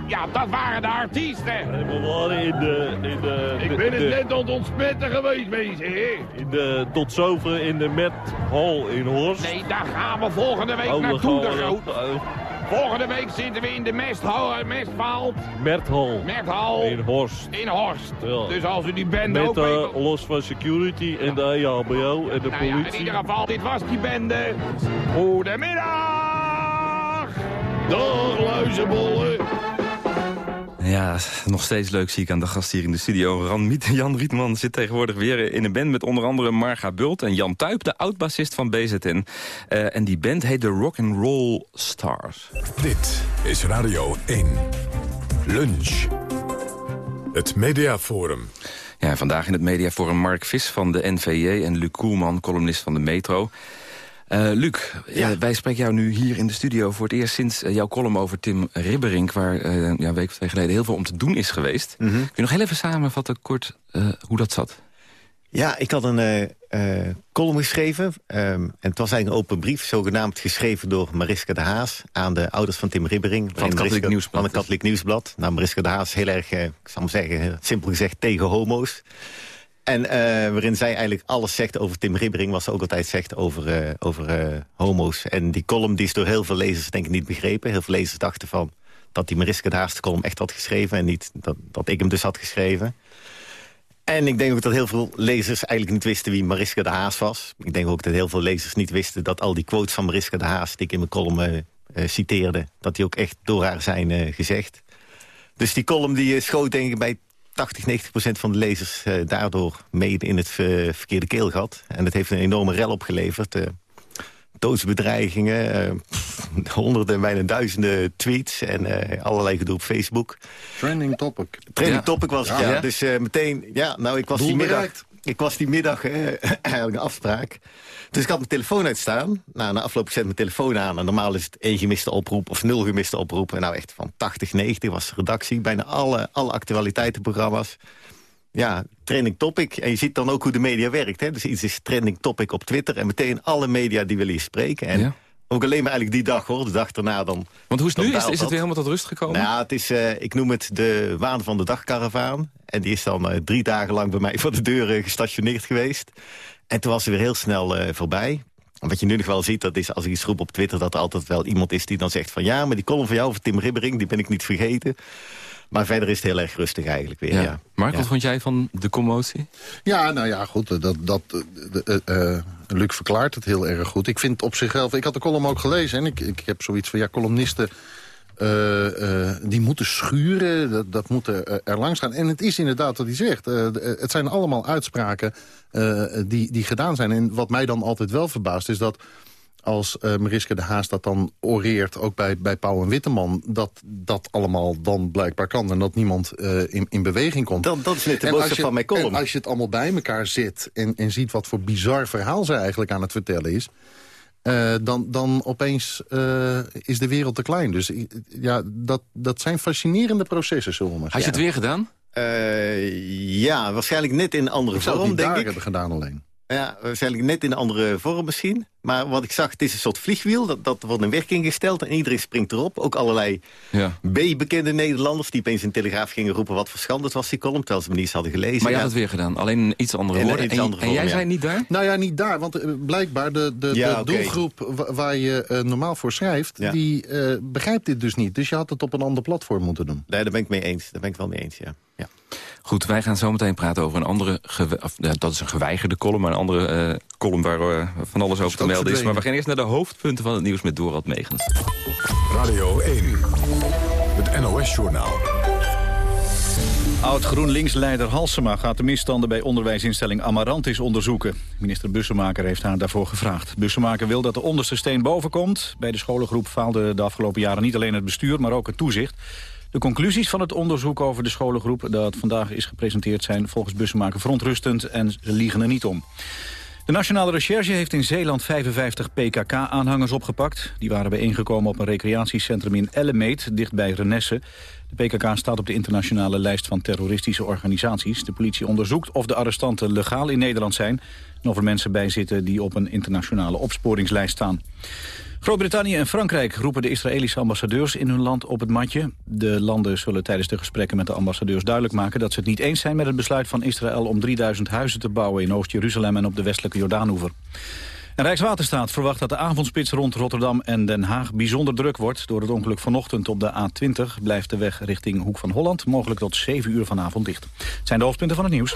Ja, dat waren de artiesten. We waren in de... In de ik ben het net aan het ontsmetten geweest, mensen. In de, tot zover in de Met Hall in Horst. Nee, daar gaan we volgende week oh, naartoe, de groot. Volgende week zitten we in de Mesthal. Merthal. Merthal. In Horst. In Horst. Ja. Dus als u die bende Met, ook... Met los van security en de EHBO en de nou politie. Ja, in ieder geval, dit was die bende. Goedemiddag. Dag, luizenbollen. Ja, nog steeds leuk zie ik aan de gast hier in de studio. Jan Rietman zit tegenwoordig weer in een band met onder andere Marga Bult en Jan Tuip, de oud-bassist van BZN. Uh, en die band heet de Rock and Roll Stars. Dit is Radio 1. Lunch. Het Mediaforum. Ja, vandaag in het Mediaforum Mark Vis van de NVJ en Luc Koelman, columnist van de Metro. Uh, Luc, ja. uh, wij spreken jou nu hier in de studio voor het eerst sinds uh, jouw column over Tim Ribberink... waar ja, een week of twee geleden heel veel om te doen is geweest. Mm -hmm. Kun je nog heel even samenvatten kort hoe dat zat? Ja, ik had een column geschreven. Um, en het was eigenlijk een open brief, zogenaamd geschreven door Mariska de Haas... aan de ouders van Tim Ribberink. Van het Katholiek Nieuwsblad. Van het Katholiek Nieuwsblad. Nou, Mariska de Haas heel erg, ik zal maar zeggen, simpel gezegd, tegen homo's. En uh, waarin zij eigenlijk alles zegt over Tim Ribbering... wat ze ook altijd zegt over, uh, over uh, homo's. En die column die is door heel veel lezers denk ik niet begrepen. Heel veel lezers dachten van dat die Mariska de Haas column echt had geschreven... en niet dat, dat ik hem dus had geschreven. En ik denk ook dat heel veel lezers eigenlijk niet wisten wie Mariska de Haas was. Ik denk ook dat heel veel lezers niet wisten dat al die quotes van Mariska de Haas... die ik in mijn column citeerde, dat die ook echt door haar zijn gezegd. Dus die column die eh, schoot denk ik bij 80, 90 procent van de lezers uh, daardoor mee in het uh, verkeerde keelgat. En dat heeft een enorme rel opgeleverd. Uh, doodsbedreigingen, honderden, bijna duizenden tweets... en allerlei gedoe op Facebook. Trending topic. Trending topic was het, ja. ja. Dus meteen, ja, nou, ik was die middag... Ik was die middag eigenlijk een afspraak. Dus ik had mijn telefoon uitstaan. Nou, na afloop zet mijn telefoon aan. En normaal is het één gemiste oproep of nul gemiste oproep. En nou echt van 80, 90 was de redactie. Bijna alle, alle actualiteitenprogramma's. Ja, trending topic. En je ziet dan ook hoe de media werkt. Hè? Dus iets is trending topic op Twitter. En meteen alle media die willen je spreken. En ook alleen maar eigenlijk die dag hoor. De dag daarna dan... Want hoe is het nu? Is, is, het weer helemaal tot rust gekomen? Nou, het is, uh, ik noem het de waan van de dagkaravaan. En die is dan uh, drie dagen lang bij mij voor de deur uh, gestationeerd geweest. En toen was ze weer heel snel voorbij. En wat je nu nog wel ziet, dat is als ik iets roep op Twitter... dat er altijd wel iemand is die dan zegt van... ja, maar die column van jou over Tim Ribbering, die ben ik niet vergeten. Maar verder is het heel erg rustig eigenlijk weer, ja. ja. Mark, wat vond jij van de commotie? Ja, nou ja, goed, dat, dat, uh, Luc verklaart het heel erg goed. Ik vind op zichzelf, ik had de column ook gelezen... en ik, ik heb zoiets van, ja, columnisten uh, die moeten schuren, dat, dat moet er, er, langs gaan. En het is inderdaad wat hij zegt. Uh, het zijn allemaal uitspraken die, die gedaan zijn. En wat mij dan altijd wel verbaast is dat als uh, Mariska de Haas dat dan oreert, ook bij, bij Pauw en Witteman... dat dat allemaal dan blijkbaar kan en dat niemand uh, in, in beweging komt. Dat, dat is net de boodschap van mijn column. En als je het allemaal bij elkaar zit en, en ziet wat voor bizar verhaal ze eigenlijk aan het vertellen is... Uh, dan, dan opeens uh, is de wereld te klein. Dus ja, dat, dat zijn fascinerende processen, zullen we maar Had je het weer gedaan? Uh, ja, waarschijnlijk net in een andere vorm, denk ik. hebben gedaan alleen. Ja, waarschijnlijk net in een andere vorm misschien. Maar wat ik zag, het is een soort vliegwiel. Dat, dat wordt in werking gesteld en iedereen springt erop. Ook allerlei ja. B-bekende Nederlanders die opeens in Telegraaf gingen roepen... wat verschanderd was die column, terwijl ze me niet hadden gelezen. Maar je had het weer gedaan, alleen in iets andere woorden. En, en, jij zei niet daar? Nou ja, niet daar, want uh, blijkbaar de, de, ja, de okay. doelgroep waar je uh, normaal voor schrijft... Ja. die uh, begrijpt dit dus niet. Dus je had het op een ander platform moeten doen. Nee, daar ben ik mee eens. Daar ben ik wel mee eens, ja. ja. Goed, wij gaan zo meteen praten over een andere... Of, dat is een geweigerde column, maar een andere uh, column waar uh, van alles over te melden is. Maar we gaan eerst naar de hoofdpunten van het nieuws met Dorald Megens. Radio 1, het NOS-journaal. Oud-GroenLinks-leider Halsema gaat de misstanden bij onderwijsinstelling Amarantis onderzoeken. Minister Bussemaker heeft haar daarvoor gevraagd. Bussemaker wil dat de onderste steen boven komt. Bij de scholengroep faalde de afgelopen jaren niet alleen het bestuur, maar ook het toezicht. De conclusies van het onderzoek over de scholengroep dat vandaag is gepresenteerd zijn volgens Bussemaker verontrustend en ze liegen er niet om. De Nationale Recherche heeft in Zeeland 55 PKK-aanhangers opgepakt. Die waren bijeengekomen op een recreatiecentrum in Ellemeet, dichtbij Renesse. De PKK staat op de internationale lijst van terroristische organisaties. De politie onderzoekt of de arrestanten legaal in Nederland zijn... en of er mensen bij zitten die op een internationale opsporingslijst staan. Groot-Brittannië en Frankrijk roepen de Israëlische ambassadeurs in hun land op het matje. De landen zullen tijdens de gesprekken met de ambassadeurs duidelijk maken... dat ze het niet eens zijn met het besluit van Israël om 3000 huizen te bouwen... in Oost-Jeruzalem en op de westelijke Jordaanoever. En Rijkswaterstaat verwacht dat de avondspits rond Rotterdam en Den Haag bijzonder druk wordt. Door het ongeluk vanochtend op de A20 blijft de weg richting Hoek van Holland... mogelijk tot 7 uur vanavond dicht. Het zijn de hoofdpunten van het nieuws.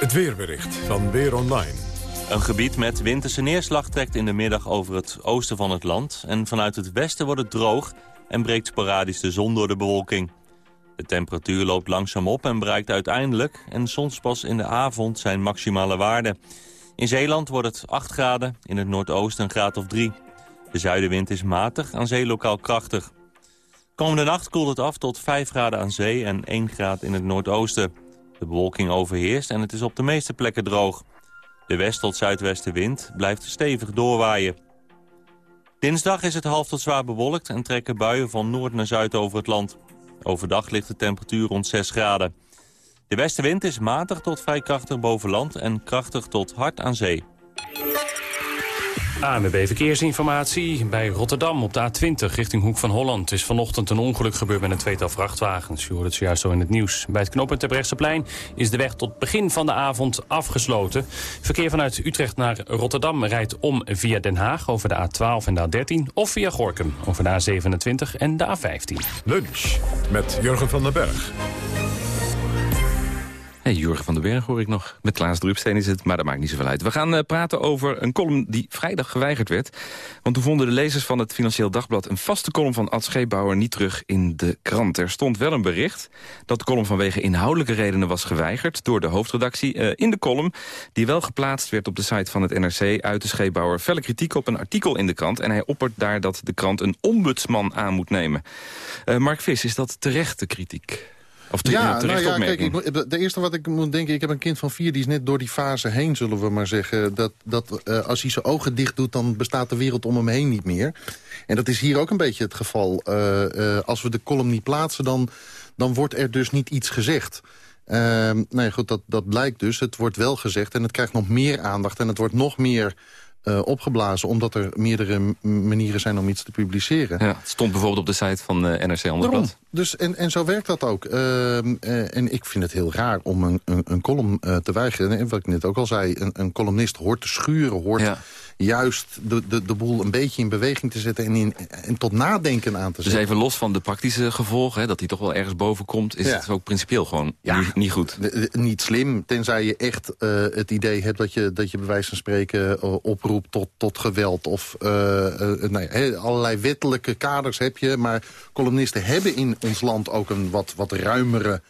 Het weerbericht van Weer Online. Een gebied met winterse neerslag trekt in de middag over het oosten van het land... en vanuit het westen wordt het droog en breekt sporadisch de zon door de bewolking. De temperatuur loopt langzaam op en bereikt uiteindelijk... en soms pas in de avond zijn maximale waarden. In Zeeland wordt het 8 graden, in het noordoosten een graad of 3. De zuidenwind is matig, aan zee lokaal krachtig. Komende nacht koelt het af tot 5 graden aan zee en 1 graad in het noordoosten. De bewolking overheerst en het is op de meeste plekken droog. De west- tot zuidwestenwind blijft stevig doorwaaien. Dinsdag is het half tot zwaar bewolkt en trekken buien van noord naar zuid over het land. Overdag ligt de temperatuur rond 6 graden. De westenwind is matig tot vrij krachtig boven land en krachtig tot hard aan zee. ANWB Verkeersinformatie. Bij Rotterdam op de A20 richting Hoek van Holland... is vanochtend een ongeluk gebeurd met een tweetal vrachtwagens. U hoort het zojuist zo in het nieuws. Bij het knooppunt plein is de weg tot begin van de avond afgesloten. Verkeer vanuit Utrecht naar Rotterdam rijdt om via Den Haag... over de A12 en de A13 of via Gorkum over de A27 en de A15. Lunch met Jurgen van den Berg. Hey, Jurgen van den Berg hoor ik nog. Met Klaas Drupsteen is het, maar dat maakt niet zoveel uit. We gaan uh, praten over een column die vrijdag geweigerd werd. Want toen vonden de lezers van het Financieel Dagblad... een vaste column van Ad Scheepbouwer niet terug in de krant. Er stond wel een bericht dat de column vanwege inhoudelijke redenen was geweigerd... door de hoofdredactie uh, in de column, die wel geplaatst werd op de site van het NRC... uit de Scheepbouwer felle kritiek op een artikel in de krant... en hij oppert daar dat de krant een ombudsman aan moet nemen. Uh, Mark Vis, is dat terechte kritiek? Of te, ja, nou ja, kijk, ik, de eerste wat ik moet denken... ik heb een kind van vier, die is net door die fase heen, zullen we maar zeggen. Dat, dat uh, als hij zijn ogen dicht doet, dan bestaat de wereld om hem heen niet meer. En dat is hier ook een beetje het geval. Uh, uh, als we de column niet plaatsen, dan, dan wordt er dus niet iets gezegd. nou ja, goed, dat, dat blijkt dus. Het wordt wel gezegd en het krijgt nog meer aandacht... en het wordt nog meer uh, opgeblazen... omdat er meerdere manieren zijn om iets te publiceren. Ja, het stond bijvoorbeeld op de site van uh, NRC Handelsblad. Dus, en, en zo werkt dat ook. Uh, en ik vind het heel raar om een, een, een column te weigeren. En wat ik net ook al zei, een, een columnist hoort te schuren... hoort ja juist de, de, de boel een beetje in beweging te zetten... en, in, en tot nadenken aan te zetten. Dus even los van de praktische gevolgen, hè, dat hij toch wel ergens boven komt... is ja. het ook principieel gewoon ja, niet, niet, goed. De, de, niet slim, tenzij je echt uh, het idee hebt... dat je, dat je bij wijze van spreken uh, oproept tot, tot geweld... of uh, nou ja, allerlei wettelijke kaders heb je. Maar columnisten hebben in ons land ook een wat, wat ruimere...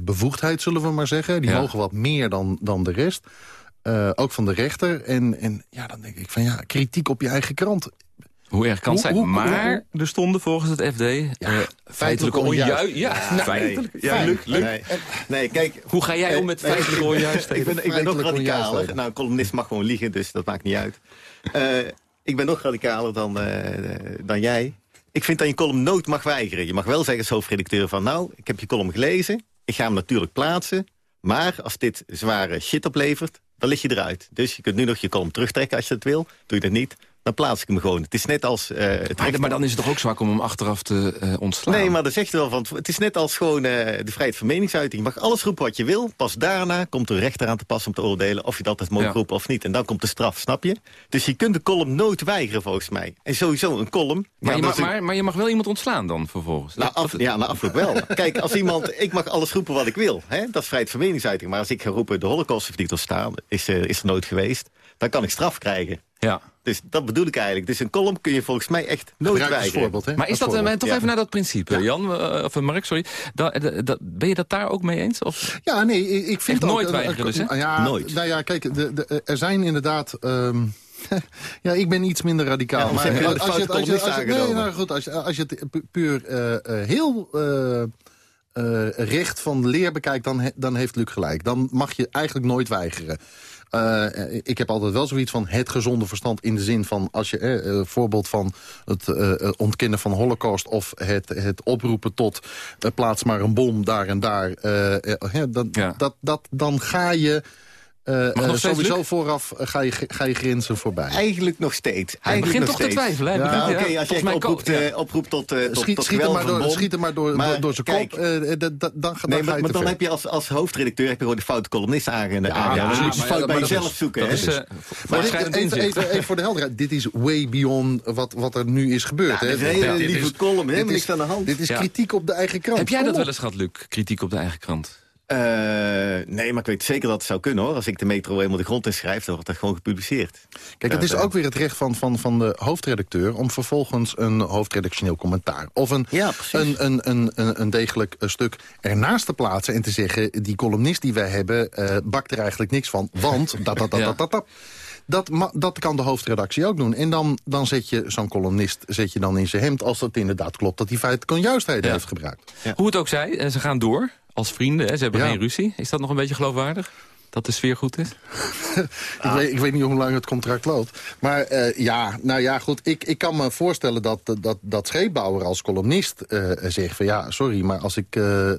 bevoegdheid, zullen we maar zeggen. Die ja. mogen wat meer dan, dan de rest. Uh, ook van de rechter. En, en ja, dan denk ik van ja, kritiek op je eigen krant. Hoe erg kan het zijn? Hoe, maar er stonden volgens het FD ja, uh, feitelijke onjuist. Ja, ja, nou, feitelijk. Nee, ja, Luc, Luc. Nee, nee, kijk, Hoe ga jij om met feitelijke onjuist? ik ben, ik ben nog radicaler. Nou, een columnist mag gewoon liegen, dus dat maakt niet uit. Uh, ik ben nog radicaler dan, uh, dan jij. Ik vind dat je column nooit mag weigeren. Je mag wel zeggen als hoofdredacteur van... nou, ik heb je column gelezen, ik ga hem natuurlijk plaatsen... maar als dit zware shit oplevert, dan lig je eruit. Dus je kunt nu nog je column terugtrekken als je dat wil. Doe je dat niet, dan plaats ik hem gewoon. Het is net als... Uh, het maar, maar, dan is het toch ook zwak om hem achteraf te uh, ontslaan? Nee, maar dat zegt wel van... Het is net als gewoon uh, de vrijheid van meningsuiting. Je mag alles roepen wat je wil. Pas daarna komt de rechter aan te pas om te oordelen... of je dat het mogen ja. roepen of niet. En dan komt de straf, snap je? Dus je kunt de column nooit weigeren, volgens mij. En sowieso een column... Maar, ja, je, mag, een... maar, maar je mag wel iemand ontslaan dan, vervolgens? Nou, af, ja, na afloop wel. Kijk, als iemand... Ik mag alles roepen wat ik wil. Hè? Dat is vrijheid van meningsuiting. Maar als ik ga roepen... de holocaust heeft niet ontstaan, is, is er nooit geweest... dan kan ik straf krijgen. Ja. Dus dat bedoel ik eigenlijk. Dus een column kun je volgens mij echt nooit weigeren. hè? Maar is dat, uh, toch ja. even naar dat principe, ja. Jan, uh, of Mark, sorry. Da, da, da, ben je dat daar ook mee eens? Of? Ja, nee, ik, vind echt nooit weigeren dus, hè? Ja, nooit. Nou ja, kijk, de, de, er zijn inderdaad... Um, ja, ik ben iets minder radicaal. Ja, maar als, als, je, als, je, als, je, nee, nou goed, als, als je het puur uh, heel... Uh, recht van leer bekijkt, dan, dan heeft Luc gelijk. Dan mag je eigenlijk nooit weigeren. Uh, ik heb altijd wel zoiets van het gezonde verstand in de zin van... als je eh, uh, voorbeeld van het uh, ontkennen van holocaust... of het, het oproepen tot plaats maar een bom daar en daar... ja. dat, dat, dan ga je uh, uh, sowieso vooraf ga je, ga je grenzen voorbij. Eigenlijk nog steeds. Hij begint toch steeds. te twijfelen. Ja, ja, Oké, okay, als je oproept, uh, oproept tot, uh, tot, schiet, tot schiet, hem maar door, schiet hem maar door, maar, door, door zijn kop. Uh, dan, dan, dan nee, maar, maar dan heb je als, als hoofdredacteur heb je gewoon de foute columnist aangegeven. Ja, ja, dan moet je fout bij jezelf zoeken. Maar even, voor de helderheid. Dit is way beyond wat, wat er nu is gebeurd. Ja, dit is een hele lieve column. Helemaal niks aan de hand. Dit is kritiek op de eigen krant. Heb jij dat wel eens gehad, Luc? Kritiek op de eigen krant? Uh, nee, maar ik weet zeker dat het zou kunnen hoor. Als ik de metro helemaal de grond in schrijf, dan wordt dat gewoon gepubliceerd. Kijk, het is ook weer het recht van, van, van de hoofdredacteur... om vervolgens een hoofdredactioneel commentaar... of een, ja, een, een, een, een, degelijk stuk ernaast te plaatsen... en te zeggen, die columnist die wij hebben... Uh, bakt er eigenlijk niks van, want... dat, dat, dat, dat, dat, dat. Dat, dat kan de hoofdredactie ook doen. En dan, dan zet je zo'n columnist zet je dan in zijn hemd... als het inderdaad klopt dat hij feitelijk onjuistheden ja. heeft gebruikt. Ja. Hoe het ook zij, ze gaan door als vrienden. Hè? Ze hebben ja. geen ruzie. Is dat nog een beetje geloofwaardig? Dat de sfeer goed is? ik, weet, ik, weet, niet hoe lang het contract loopt. Maar uh, ja, nou ja, goed. Ik, ik kan me voorstellen dat, dat, dat scheepbouwer als columnist uh, zegt van... ja, sorry, maar als ik uh,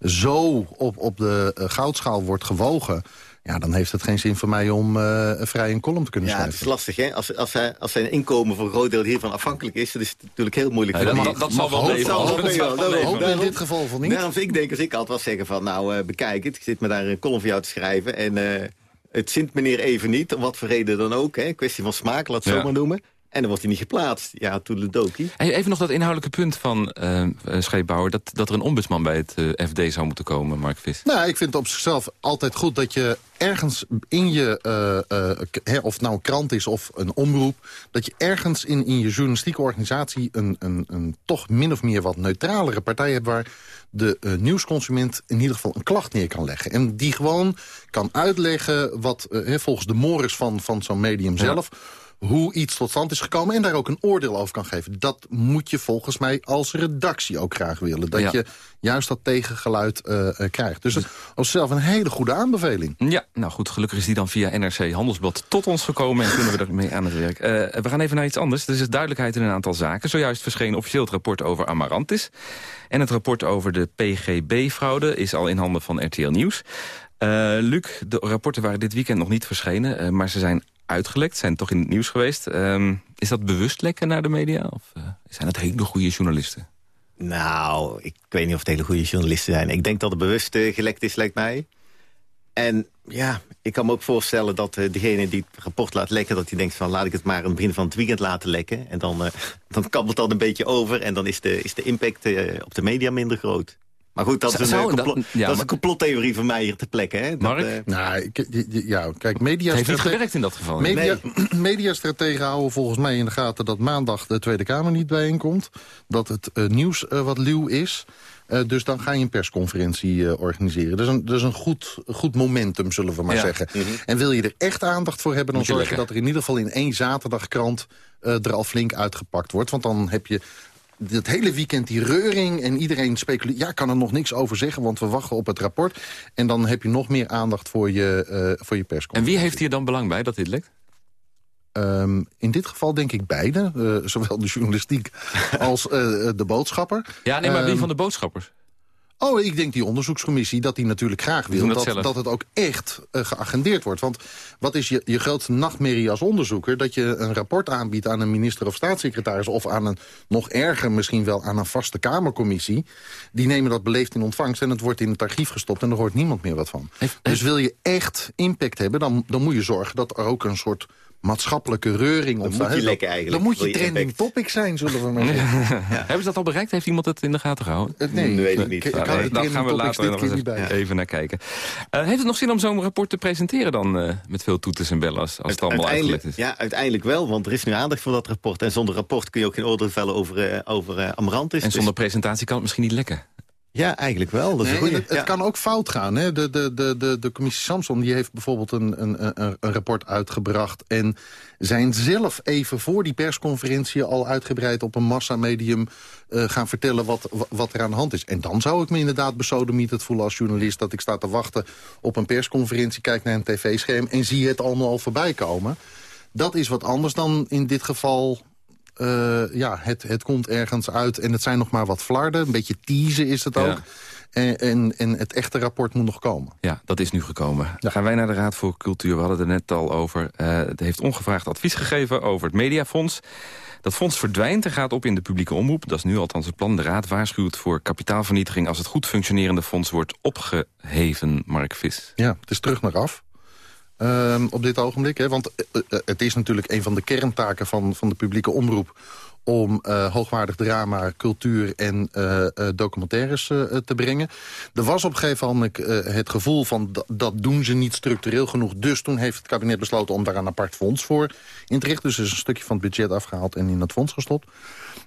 zo op, op de goudschaal word gewogen ja, dan heeft het geen zin voor mij om uh, vrij een column te kunnen ja, schrijven. Ja, het is lastig, hè? Als, als, hij, als zijn inkomen voor een groot deel hiervan afhankelijk is... dan is het natuurlijk heel moeilijk. Ja, dat, dat, dat, zal wel leven. Dat hoop in dit geval van niet. Daarom ik denk, als ik altijd wel zeggen van... nou, uh, bekijk het, ik zit me daar een column voor jou te schrijven... en uh, het zint meneer even niet, om wat voor reden dan ook. Hè? Een kwestie van smaak, laat het ja. zo maar noemen. En dan wordt hij niet geplaatst. Ja, toedeledokie. Even nog dat inhoudelijke punt van uh, Scheepbouwer... Dat, dat er een ombudsman bij het uh, FD zou moeten komen, Mark Vis. Nou, ik vind het op zichzelf altijd goed dat je ergens in je... Uh, of het nou een krant is of een omroep... dat je ergens in, in je journalistieke organisatie... Een, een, een toch min of meer wat neutralere partij hebt... waar de uh, nieuwsconsument in ieder geval een klacht neer kan leggen. En die gewoon kan uitleggen wat uh, volgens de mores van, van zo'n medium zelf hoe iets tot stand is gekomen... en daar ook een oordeel over kan geven. Dat moet je volgens mij als redactie ook graag willen. Dat je juist dat tegengeluid uh, uh, krijgt. Dus dat was zelf een hele goede aanbeveling. Ja, nou goed, gelukkig is die dan via NRC Handelsblad tot ons gekomen... en kunnen we ermee aan het werk. Uh, we gaan even naar iets anders. Er is duidelijkheid in een aantal zaken. Zojuist verscheen officieel het rapport over Amarantis. En het rapport over de PGB-fraude is al in handen van RTL Nieuws. Luc, de rapporten waren dit weekend nog niet verschenen... maar ze zijn uitgelekt, zijn toch in het nieuws geweest. Um, is dat bewust lekken naar de media? Of uh, zijn het hele goede journalisten? Nou, ik weet niet of het hele goede journalisten zijn. Ik denk dat het bewust uh, gelekt is, lijkt mij. En ja, ik kan me ook voorstellen dat uh, degene die het rapport laat lekken... dat hij denkt van laat ik het maar aan het begin van het weekend laten lekken. En dan, dan kabbelt dat een beetje over en dan is de, is de impact op de media minder groot. Maar goed, dat, is een, complot, dat, ja, dat is een complottheorie van mij hier te plekken. Hè? Mark? Dat, uh, nou, ja, kijk, media... Heeft niet gewerkt in dat geval. Media, nee. Mediastrategen houden volgens mij in de gaten dat maandag de Tweede Kamer niet bijeenkomt. Dat het uh, nieuws uh, wat luw is. Uh, dus dan ga je een persconferentie uh, organiseren. Dat is een, dat is een goed, goed momentum, zullen we maar ja. zeggen. Mm -hmm. En wil je er echt aandacht voor hebben... dan zorg je dat er in ieder geval in één zaterdagkrant... Uh, er al flink uitgepakt wordt. Want dan heb je dat hele weekend die reuring en iedereen speculeert... ja, kan er nog niks over zeggen, want we wachten op het rapport. En dan heb je nog meer aandacht voor je, uh, voor je persconferentie. En wie heeft hier dan belang bij dat dit lekt? Um, in dit geval denk ik beide. Uh, zowel de journalistiek als uh, de boodschapper. Ja, nee, maar wie um, van de boodschappers? Oh, ik denk die onderzoekscommissie dat die natuurlijk graag wil... Dat, dat, dat, het ook echt uh, geagendeerd wordt. Want wat is je, je grootste nachtmerrie als onderzoeker? Dat je een rapport aanbiedt aan een minister of staatssecretaris... of aan een, nog erger misschien wel, aan een vaste Kamercommissie. Die nemen dat beleefd in ontvangst en het wordt in het archief gestopt... en er hoort niemand meer wat van. Heeft, dus wil je echt impact hebben, dan, dan moet je zorgen... dat er ook een soort maatschappelijke reuring ontstaat. Dan moet je lekker eigenlijk. Dan moet je trending impact. topic zijn, zullen we maar zeggen. ja. Hebben ze dat al bereikt? Heeft iemand het in de gaten gehouden? Uh, nee, dat weet ik niet. Daar gaan we later nog eens even naar kijken. Uh, heeft het nog zin om zo'n rapport te presenteren dan? Uh, met veel toeters en bellen als, als het allemaal uitgelegd is? Ja, uiteindelijk wel, want er is nu aandacht voor dat rapport. En zonder rapport kun je ook geen oordeel vellen over, over Amarantis. En zonder dus... presentatie kan het misschien niet lekken. Ja, eigenlijk wel. Dat is nee, het, het ja. kan ook fout gaan. Hè? De, de, de, de, de commissie Samson die heeft bijvoorbeeld een, een, een, een rapport uitgebracht... en zijn zelf even voor die persconferentie al uitgebreid op een massamedium uh, gaan vertellen wat, wat er aan de hand is. En dan zou ik me inderdaad besodemieterd voelen als journalist... dat ik sta te wachten op een persconferentie, kijk naar een tv-scherm... en zie het allemaal al voorbij komen. Dat is wat anders dan in dit geval uh, ja, het, het komt ergens uit en het zijn nog maar wat flarden. Een beetje teasen is het ook. Ja. En, en, en, het echte rapport moet nog komen. Ja, dat is nu gekomen. Ja. Dan gaan wij naar de Raad voor Cultuur. We hadden het er net al over. Uh, het heeft ongevraagd advies gegeven over het Mediafonds. Dat fonds verdwijnt en gaat op in de publieke omroep. Dat is nu althans het plan. De Raad waarschuwt voor kapitaalvernietiging... als het goed functionerende fonds wordt opgeheven, Mark Vis. Ja, het is terug naar af. Uh, op dit ogenblik. Hè? Want uh, uh, het is natuurlijk een van de kerntaken van, van de publieke omroep om uh, hoogwaardig drama, cultuur en uh, uh, documentaires te brengen. Er was op een gegeven moment het gevoel van dat doen ze niet structureel genoeg. Dus toen heeft het kabinet besloten om daar een apart fonds voor in te richten. Dus er is een stukje van het budget afgehaald en in het fonds gestopt.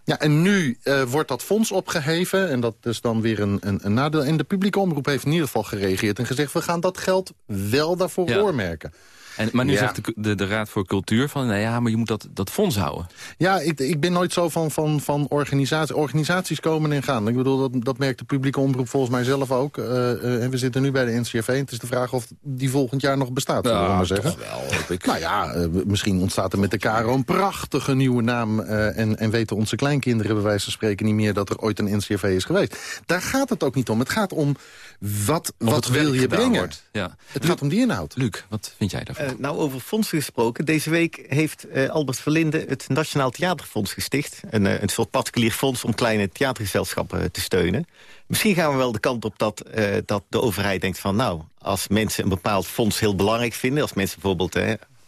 Ja, en nu wordt dat fonds opgeheven en dat is dan weer een, een, een, nadeel. En de publieke omroep heeft in ieder geval gereageerd en gezegd... we gaan dat geld wel daarvoor ja. oormerken. En, maar nu ja. zegt de, de, de, Raad voor Cultuur van... nou ja, maar je moet dat, dat fonds houden. Ja, ik, ik ben nooit zo van, van, van organisaties. Organisaties komen en gaan. Ik bedoel, dat, dat merkt de publieke omroep volgens mij zelf ook. Uh, uh, en we zitten nu bij de NCRV. En het is de vraag of die volgend jaar nog bestaat, zullen ja, we maar zeggen. Toch wel, ik. Nou ja, uh, misschien ontstaat er met de KRO een prachtige nieuwe naam... en, en weten onze kleinkinderen bij wijze van spreken niet meer... dat er ooit een NCRV is geweest. Daar gaat het ook niet om. Het gaat om wat, wat wil je brengen. Wordt. Ja. Het gaat om die inhoud. Luc, wat vind jij daarvan? nou, over fondsen gesproken. Deze week heeft uh, Albert Verlinde het Nationaal Theaterfonds gesticht. Een, uh, een soort particulier fonds om kleine theatergezelschappen te steunen. Misschien gaan we wel de kant op dat, dat de overheid denkt van... nou, als mensen een bepaald fonds heel belangrijk vinden... als mensen bijvoorbeeld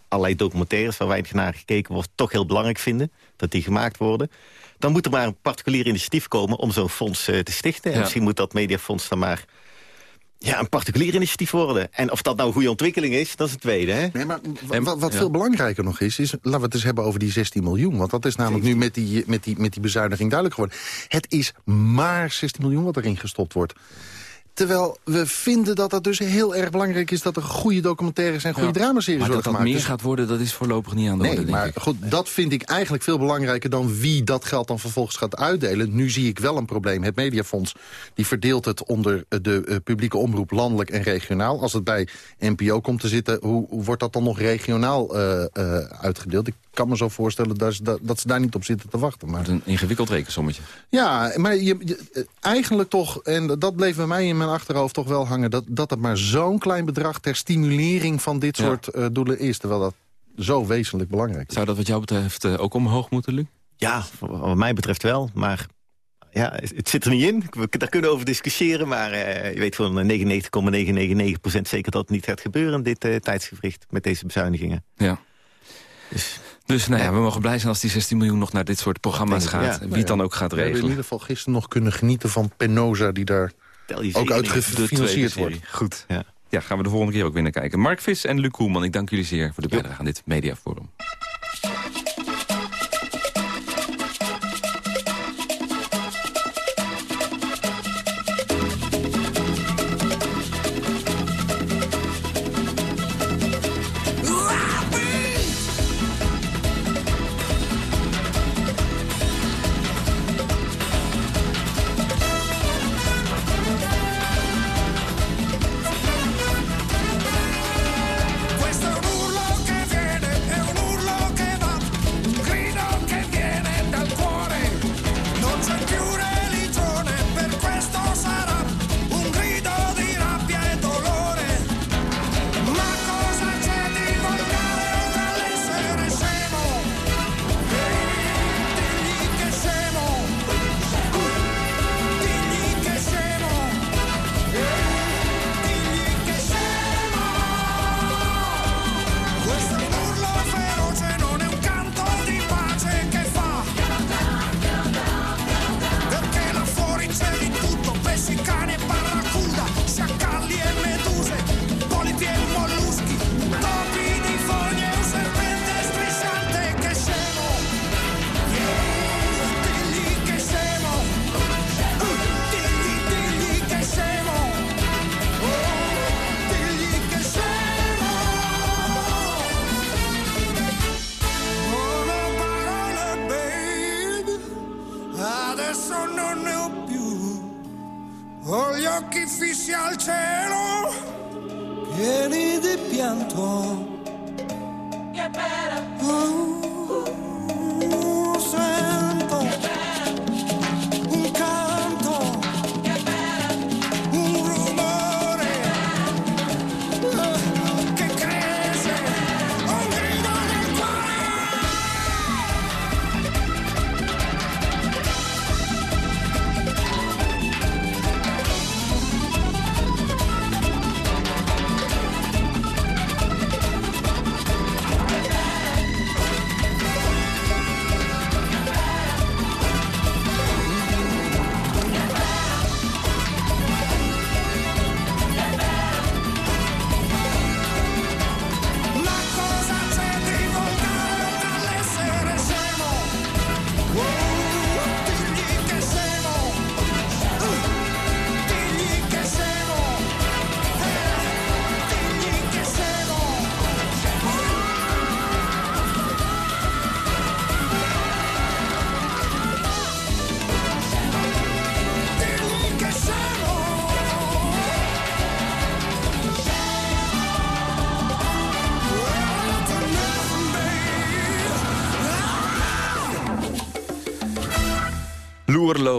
allerlei documentaires waar weinig naar gekeken wordt... toch heel belangrijk vinden dat die gemaakt worden. Dan moet er maar een particulier initiatief komen om zo'n fonds eh, te stichten. En Ja. misschien moet dat mediafonds dan maar ja, een particulier initiatief worden. En of dat nou een goede ontwikkeling is, dat is het tweede. Hè? Nee, maar wat, wat veel belangrijker nog is, is... laten we het eens hebben over die 16 miljoen. Want dat is namelijk nu met die, met, die, met die bezuiniging duidelijk geworden. Het is maar 16 miljoen wat erin gestopt wordt. Terwijl we vinden dat het dus heel erg belangrijk is... dat er goede documentaires en goede Ja. dramaseries Maar dat worden dat gemaakt. meer Dus- gaat worden, dat is voorlopig niet aan de orde, Nee, maar ik. goed, dat vind ik eigenlijk veel belangrijker dan wie dat geld dan vervolgens gaat uitdelen. Nu zie ik wel een probleem. Het Mediafonds die verdeelt het onder de eh, publieke omroep landelijk en regionaal. Als het bij NPO komt te zitten, hoe, hoe wordt dat dan nog regionaal eh, eh, uitgedeeld? Ik kan me zo voorstellen dat ze, dat, dat ze daar niet op zitten te wachten. Maar... Een ingewikkeld rekensommetje. Ja, maar je, je- eigenlijk toch, en dat bleef bij mij in mijn achterhoofd toch wel hangen... dat, dat het maar zo'n klein bedrag ter stimulering van dit Ja. soort eh, doelen is. Terwijl dat zo wezenlijk belangrijk is. Zou dat wat jou betreft eh, ook omhoog moeten, Luc? Ja, wat mij betreft wel. Maar ja, het zit er niet in. We, daar kunnen we over discussiëren. Maar eh, je weet van 99,999% zeker dat het niet gaat gebeuren... in dit eh, tijdsgevricht met deze bezuinigingen. Ja. Dus, nou ja, we mogen blij zijn als die 16 miljoen nog naar dit soort programma's gaat. ja. Wie het dan ook gaat We hebben in regelen. ieder geval gisteren nog kunnen genieten van Penosa... die daar ook uit De gefinancierd tweede wordt. Goed. Ja. gaan we de volgende keer ook weer naar kijken. Mark Vis en Luc Koelman, ik dank jullie zeer voor de bijdrage aan dit mediaforum. Al cielo, pieni di pianto.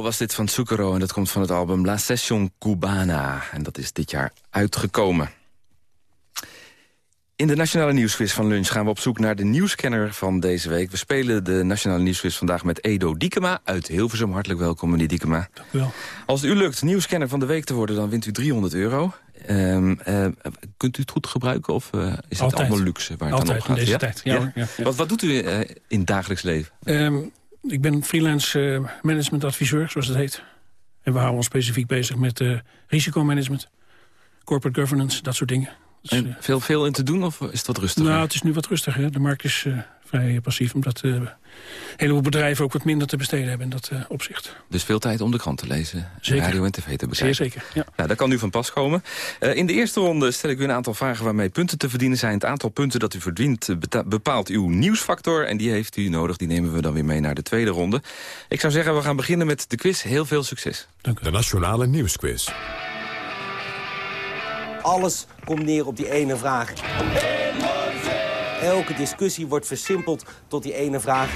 Was dit van Zucchero en dat komt van het album La Session Cubana. En dat is dit jaar uitgekomen. In de Nationale Nieuwsquiz van Lunch gaan we op zoek naar de nieuwscanner van deze week. We spelen de Nationale Nieuwsquiz vandaag met Edo Diekema uit Hilversum. Hartelijk welkom, meneer Diekema. Dank u wel. Als het u lukt nieuwscanner van de week te worden, dan wint u 300 euro. Ehm, eh, kunt u het goed gebruiken of eh, is het Altijd. allemaal luxe waar het Altijd aan op gaat? in deze tijd, ja ja, ja. Wat, wat doet u eh, in het dagelijks leven? Ehm, ik ben freelance eh, managementadviseur, zoals het heet. En we houden ons specifiek bezig met eh, risicomanagement, corporate governance, dat soort dingen. Dus, En veel, veel in te doen of is het wat rustiger? Nou, het is nu wat rustiger. Hè? De markt is vrij passief, omdat eh, een heleboel bedrijven ook wat minder te besteden hebben in dat eh, opzicht. Dus veel tijd om de krant te lezen, Zeker. radio en tv te bekijken. Zeer zeker, ja. Nou, daar kan u van pas komen. Eh, in de eerste ronde stel ik u een aantal vragen waarmee punten te verdienen zijn. Het aantal punten dat u verdient bepaalt uw nieuwsfactor. En die heeft u nodig, die nemen we dan weer mee naar de tweede ronde. Ik zou zeggen, we gaan beginnen met de quiz. Heel veel succes. De Nationale Nieuwsquiz. Alles komt neer op die ene vraag. Elke discussie wordt versimpeld tot die ene vraag.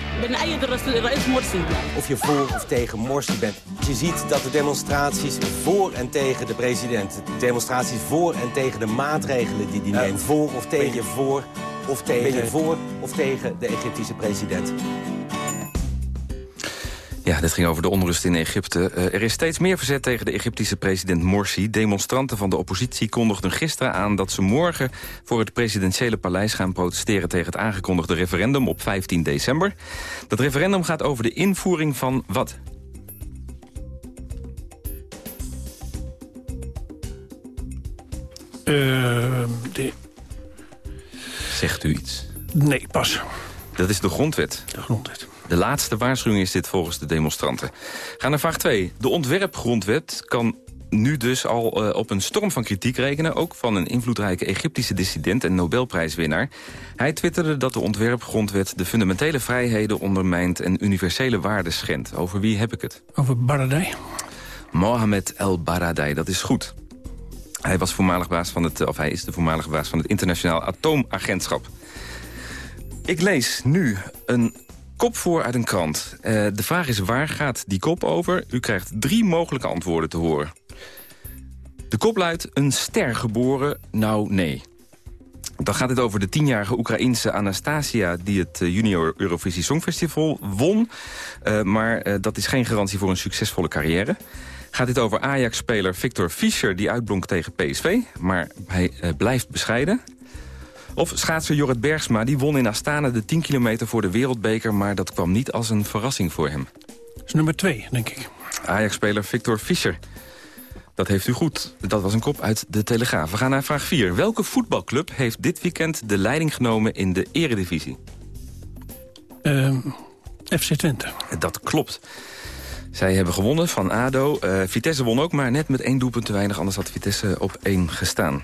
Of je voor of tegen Morsi bent. Je ziet dat de demonstraties voor en tegen de president... de demonstraties voor en tegen de maatregelen die hij neemt... voor of tegen, je voor of tegen, ben je voor of tegen de Egyptische president. Ja, dit ging over de onrust in Egypte. Eh, er is steeds meer verzet tegen de Egyptische president Morsi. Demonstranten van de oppositie kondigden gisteren aan... dat ze morgen voor het presidentiële paleis gaan protesteren... tegen het aangekondigde referendum op 15 december. Dat referendum gaat over de invoering van wat? Ehm, de... Zegt u iets? Nee, pas. Dat is de grondwet. De grondwet. De laatste waarschuwing is dit volgens de demonstranten. Ga naar vraag 2. De ontwerpgrondwet kan nu dus al eh, op een storm van kritiek rekenen... ook van een invloedrijke Egyptische dissident en Nobelprijswinnaar. Hij twitterde dat de ontwerpgrondwet de fundamentele vrijheden ondermijnt... en universele waarden schendt. Over wie heb ik het? Over Baradei. Mohamed El Baradei, dat is goed. Hij, was voormalig baas van het, of hij is de voormalige baas van het Internationaal Atoomagentschap. Ik lees nu een kop voor uit een krant. Eh, de vraag is waar gaat die kop over? U krijgt drie mogelijke antwoorden te horen. De kop luidt een ster geboren, nou nee. Dan gaat het over de tienjarige Oekraïense Anastasia... die het eh, Junior Eurovisie Songfestival won. Eh, maar dat is geen garantie voor een succesvolle carrière. Gaat dit over Ajax-speler Victor Fischer... die uitblonk tegen PSV, maar hij blijft bescheiden. Of schaatser Jorrit Bergsma, die won in Astana de 10 kilometer voor de wereldbeker... maar dat kwam niet als een verrassing voor hem. Dat is nummer twee, denk ik. Ajax-speler Victor Fischer. Dat heeft u goed. Dat was een kop uit de Telegraaf. We gaan naar vraag 4. Welke voetbalclub heeft dit weekend de leiding genomen in de eredivisie? Ehm, FC Twente. Dat klopt. Zij hebben gewonnen van ADO. Eh, Vitesse won ook, maar net met één doelpunt te weinig. Anders had Vitesse op één gestaan.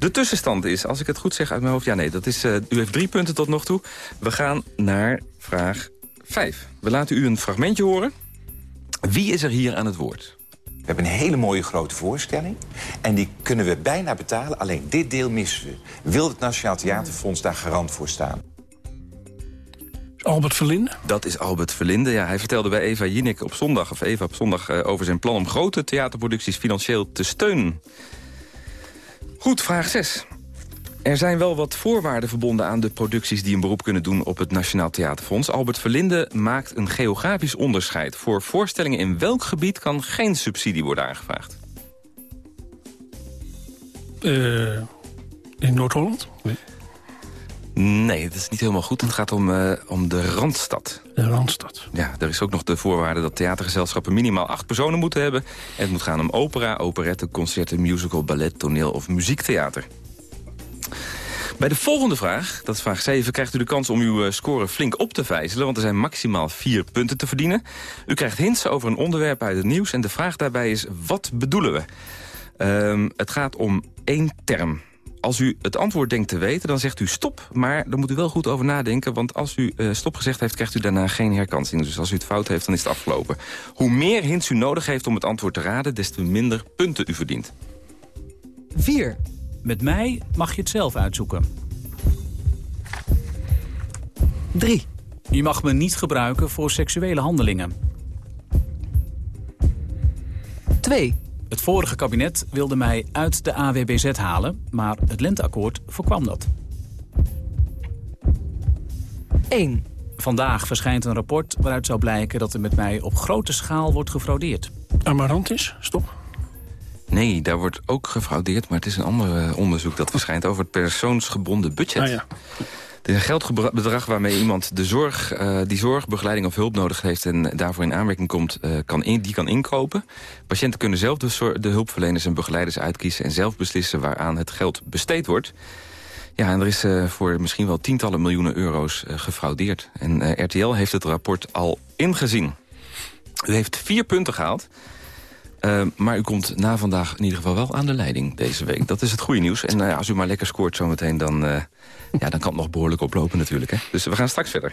De tussenstand is, als ik het goed zeg uit mijn hoofd... ja nee, dat is, eh, u heeft drie punten tot nog toe. We gaan naar vraag 5. We laten u een fragmentje horen. Wie is er hier aan het woord? We hebben een hele mooie grote voorstelling. En die kunnen we bijna betalen. Alleen dit deel missen we. Wil het Nationaal Theaterfonds daar garant voor staan? Albert Verlinde? Dat is Albert Verlinde. Ja, hij vertelde bij Eva Jinek op zondag, of Eva op zondag... eh, over zijn plan om grote theaterproducties financieel te steunen. Goed, vraag 6. Er zijn wel wat voorwaarden verbonden aan de producties... die een beroep kunnen doen op het Nationaal Theaterfonds. Albert Verlinde maakt een geografisch onderscheid. Voor voorstellingen in welk gebied kan geen subsidie worden aangevraagd? Eh, in Noord-Holland? Nee. Nee, dat is niet helemaal goed. Het gaat om, eh, om de Randstad. De Randstad. Ja, er is ook nog de voorwaarde dat theatergezelschappen minimaal acht personen moeten hebben. En het moet gaan om opera, operette, concerten, musical, ballet, toneel of muziektheater. Bij de volgende vraag, dat is vraag 7, krijgt u de kans om uw eh, score flink op te vijzelen... want er zijn maximaal vier punten te verdienen. U krijgt hints over een onderwerp uit het nieuws... en de vraag daarbij is, wat bedoelen we? Ehm, het gaat om één term. Als u het antwoord denkt te weten, dan zegt u stop. Maar daar moet u wel goed over nadenken. Want als u eh, stop gezegd heeft, krijgt u daarna geen herkansing. Dus als u het fout heeft, dan is het afgelopen. Hoe meer hints u nodig heeft om het antwoord te raden... des te minder punten u verdient. 4. Met mij mag je het zelf uitzoeken. 3. Je mag me niet gebruiken voor seksuele handelingen. 2. Het vorige kabinet wilde mij uit de AWBZ halen, maar het lenteakkoord voorkwam dat. 1. Vandaag verschijnt een rapport waaruit zou blijken dat er met mij op grote schaal wordt gefraudeerd. Amarantis, stop. Nee, daar wordt ook gefraudeerd, maar het is een ander eh, onderzoek dat verschijnt over het persoonsgebonden budget. Ah, ja. Het is geldbedrag waarmee iemand de zorg, eh, die zorg, begeleiding of hulp nodig heeft... en daarvoor in aanmerking komt, eh, kan die kan inkopen. Patiënten kunnen zelf de, de hulpverleners en begeleiders uitkiezen... en zelf beslissen waaraan het geld besteed wordt. Ja, en er is eh, voor misschien wel tientallen miljoenen euro's gefraudeerd. En RTL heeft het rapport al ingezien. U heeft vier punten gehaald. Eh, maar u komt na vandaag in ieder geval wel aan de leiding deze week. Dat is het goede nieuws. En nou als u maar lekker scoort zometeen, dan, eh, ja, dan kan het nog behoorlijk oplopen natuurlijk. Hè? Dus we gaan straks verder.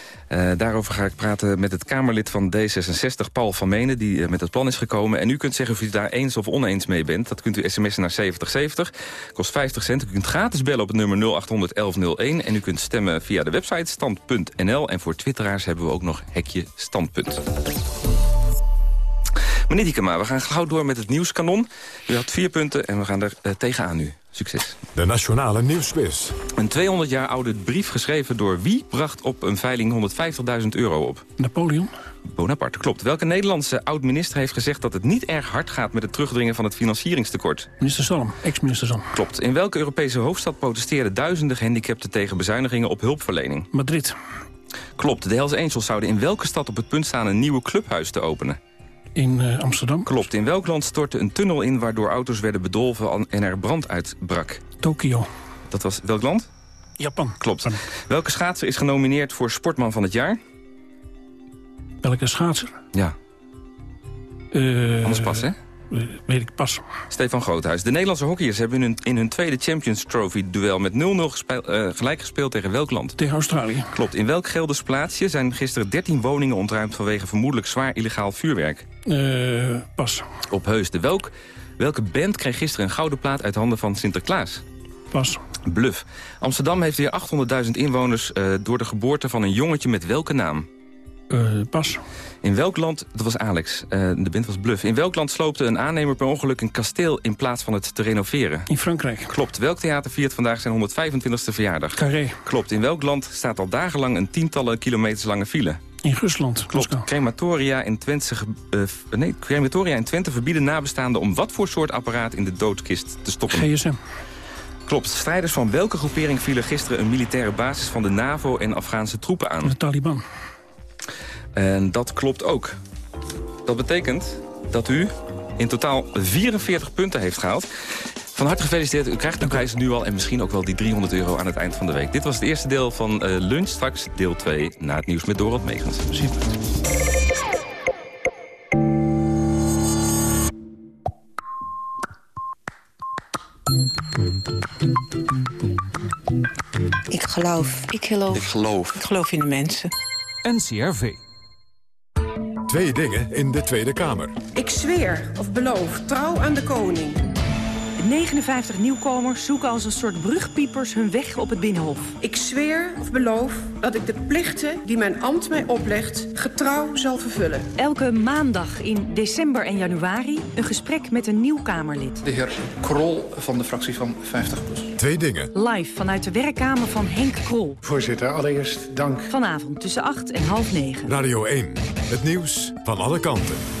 Eh, daarover ga ik praten met het Kamerlid van D66, Paul van Menen... die eh, met het plan is gekomen. En u kunt zeggen of u het daar eens of oneens mee bent. Dat kunt u sms'en naar 7070. Kost 50 cent. U kunt gratis bellen op het nummer 0800 1101. En u kunt stemmen via de website stand.nl. En voor twitteraars hebben we ook nog hekje standpunt. Meneer Diekema, we gaan gauw door met het nieuwskanon. U had vier punten en we gaan er eh, tegenaan nu. Succes. De Nationale Nieuwsquiz. Een 200 jaar oude brief geschreven door wie bracht op een veiling 150.000 euro op? Napoleon. Bonaparte, klopt. Welke Nederlandse oud-minister heeft gezegd dat het niet erg hard gaat met het terugdringen van het financieringstekort? Minister Salm, ex-minister Salm. Klopt. In welke Europese hoofdstad protesteerden duizenden gehandicapten tegen bezuinigingen op hulpverlening? Madrid. Klopt. De Hells Angels zouden in welke stad op het punt staan een nieuwe clubhuis te openen? In uh, Amsterdam. Klopt. In welk land stortte een tunnel in waardoor auto's werden bedolven en er brand uitbrak? Tokio. Dat was welk land? Japan. Klopt. Welke schaatser is genomineerd voor Sportman van het jaar? Welke schaatser? Ja. Uh, Anders pas, hè? Weet ik pas. Stefan Groothuis. De Nederlandse hockeyers hebben in hun, in hun tweede Champions Trophy-duel... met 0-0 gespeel, uh, gelijk gespeeld tegen welk land? Tegen Australië. Klopt. In welk Gelders plaatsje zijn gisteren 13 woningen ontruimd... vanwege vermoedelijk zwaar illegaal vuurwerk? Uh, pas. Op Heusden. Welk, welke band kreeg gisteren een gouden plaat uit handen van Sinterklaas? Pas. Bluff. Amsterdam heeft weer 800.000 inwoners... Uh, door de geboorte van een jongetje met welke naam? Uh, pas. In welk land, dat was Alex, uh, de band was Bluff. In welk land sloopte een aannemer per ongeluk een kasteel in plaats van het te renoveren? In Frankrijk. Klopt. Welk theater viert vandaag zijn 125e verjaardag? Carré. Klopt. In welk land staat al dagenlang een tientallen kilometers lange file? In Rusland. Klopt. Crematoria in, Twente, uh, nee, crematoria in Twente verbieden nabestaanden om wat voor soort apparaat in de doodkist te stoppen? GSM. Klopt. Strijders van welke groepering vielen gisteren een militaire basis van de NAVO en Afghaanse troepen aan? De Taliban. En dat klopt ook. Dat betekent dat u in totaal 44 punten heeft gehaald. Van harte gefeliciteerd. U krijgt de prijs nu al en misschien ook wel die 300 euro aan het eind van de week. Dit was het eerste deel van uh, Lunch. Straks deel 2 na het nieuws met Dorot Megens. Ik geloof. Ik geloof. Ik geloof. Ik geloof in de mensen. NCRV. Twee dingen in de Tweede Kamer. Ik zweer of beloof trouw aan de koning. 59 nieuwkomers zoeken als een soort brugpiepers hun weg op het Binnenhof. Ik zweer of beloof dat ik de plichten die mijn ambt mij oplegt... getrouw zal vervullen. Elke maandag in december en januari een gesprek met een nieuw Kamerlid. De heer Krol van de fractie van 50PLUS. Twee dingen. Live vanuit de werkkamer van Henk Krol. Voorzitter, allereerst dank. Vanavond tussen 8 en half 9. Radio 1. Het nieuws van alle kanten.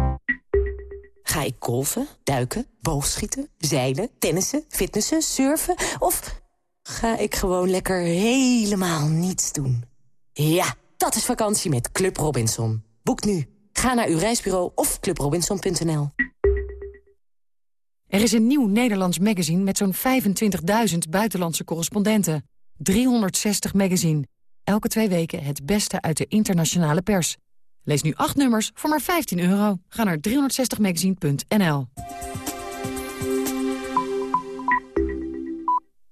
Ga ik golfen, duiken, boogschieten, zeilen, tennissen, fitnessen, surfen... of ga ik gewoon lekker helemaal niets doen? Ja, dat is vakantie met Club Robinson. Boek nu. Ga naar uw reisbureau of clubrobinson.nl. Er is een nieuw Nederlands magazine met zo'n 25.000 buitenlandse correspondenten. 360 magazine. Elke twee weken het beste uit de internationale pers. Lees nu acht nummers voor maar 15 euro. Ga naar 360magazine.nl.